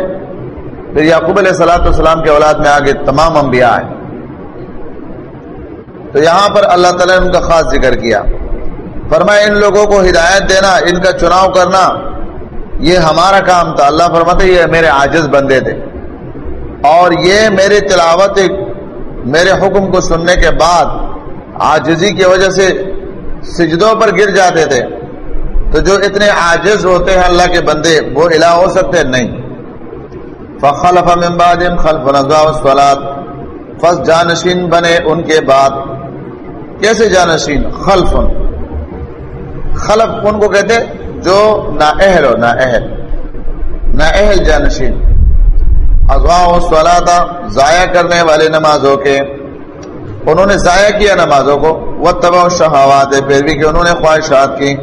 پھر یعقوب علیہ السلاۃ والسلام کے اولاد میں آگے تمام انبیاء ہیں۔ تو یہاں پر اللہ تعالیٰ نے ان کا خاص ذکر کیا۔ فرمایا، ان لوگوں کو ہدایت دینا، ان کا چناؤ کرنا یہ ہمارا کام تھا۔ اللہ فرماتے یہ میرے عاجز بندے تھے۔ اور یہ میری تلاوت، میرے حکم کو سننے کے بعد آجزی کی وجہ سے سجدوں پر گر جاتے تھے۔ تو جو اتنے عاجز ہوتے ہیں اللہ کے بندے، وہ الہ ہو سکتے نہیں۔ فخلف من بعدهم خلف نزا والصلاه فس جانشین بنے ان کے بعد۔ کیسے جانشین؟ خلف۔ خلف ان کو کہتے؟ جو نا اہل ہو، نا اہل۔ نا اہل جانشین۔ ازوا والصلاه ضائع کرنے والے نمازوں کے۔ انہوں نے ضائع کیا نمازوں کو۔ وہ تبا شہوات پھر بھی کہ انہوں نے خواہشات کی۔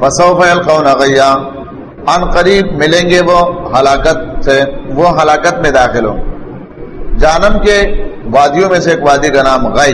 فصوف القون غیا ان قریب ملیں گے وہ ہلاکت سے، وہ ہلاکت میں داخل ہوں۔ جانم کے وادیوں میں سے ایک وادی کا نام غی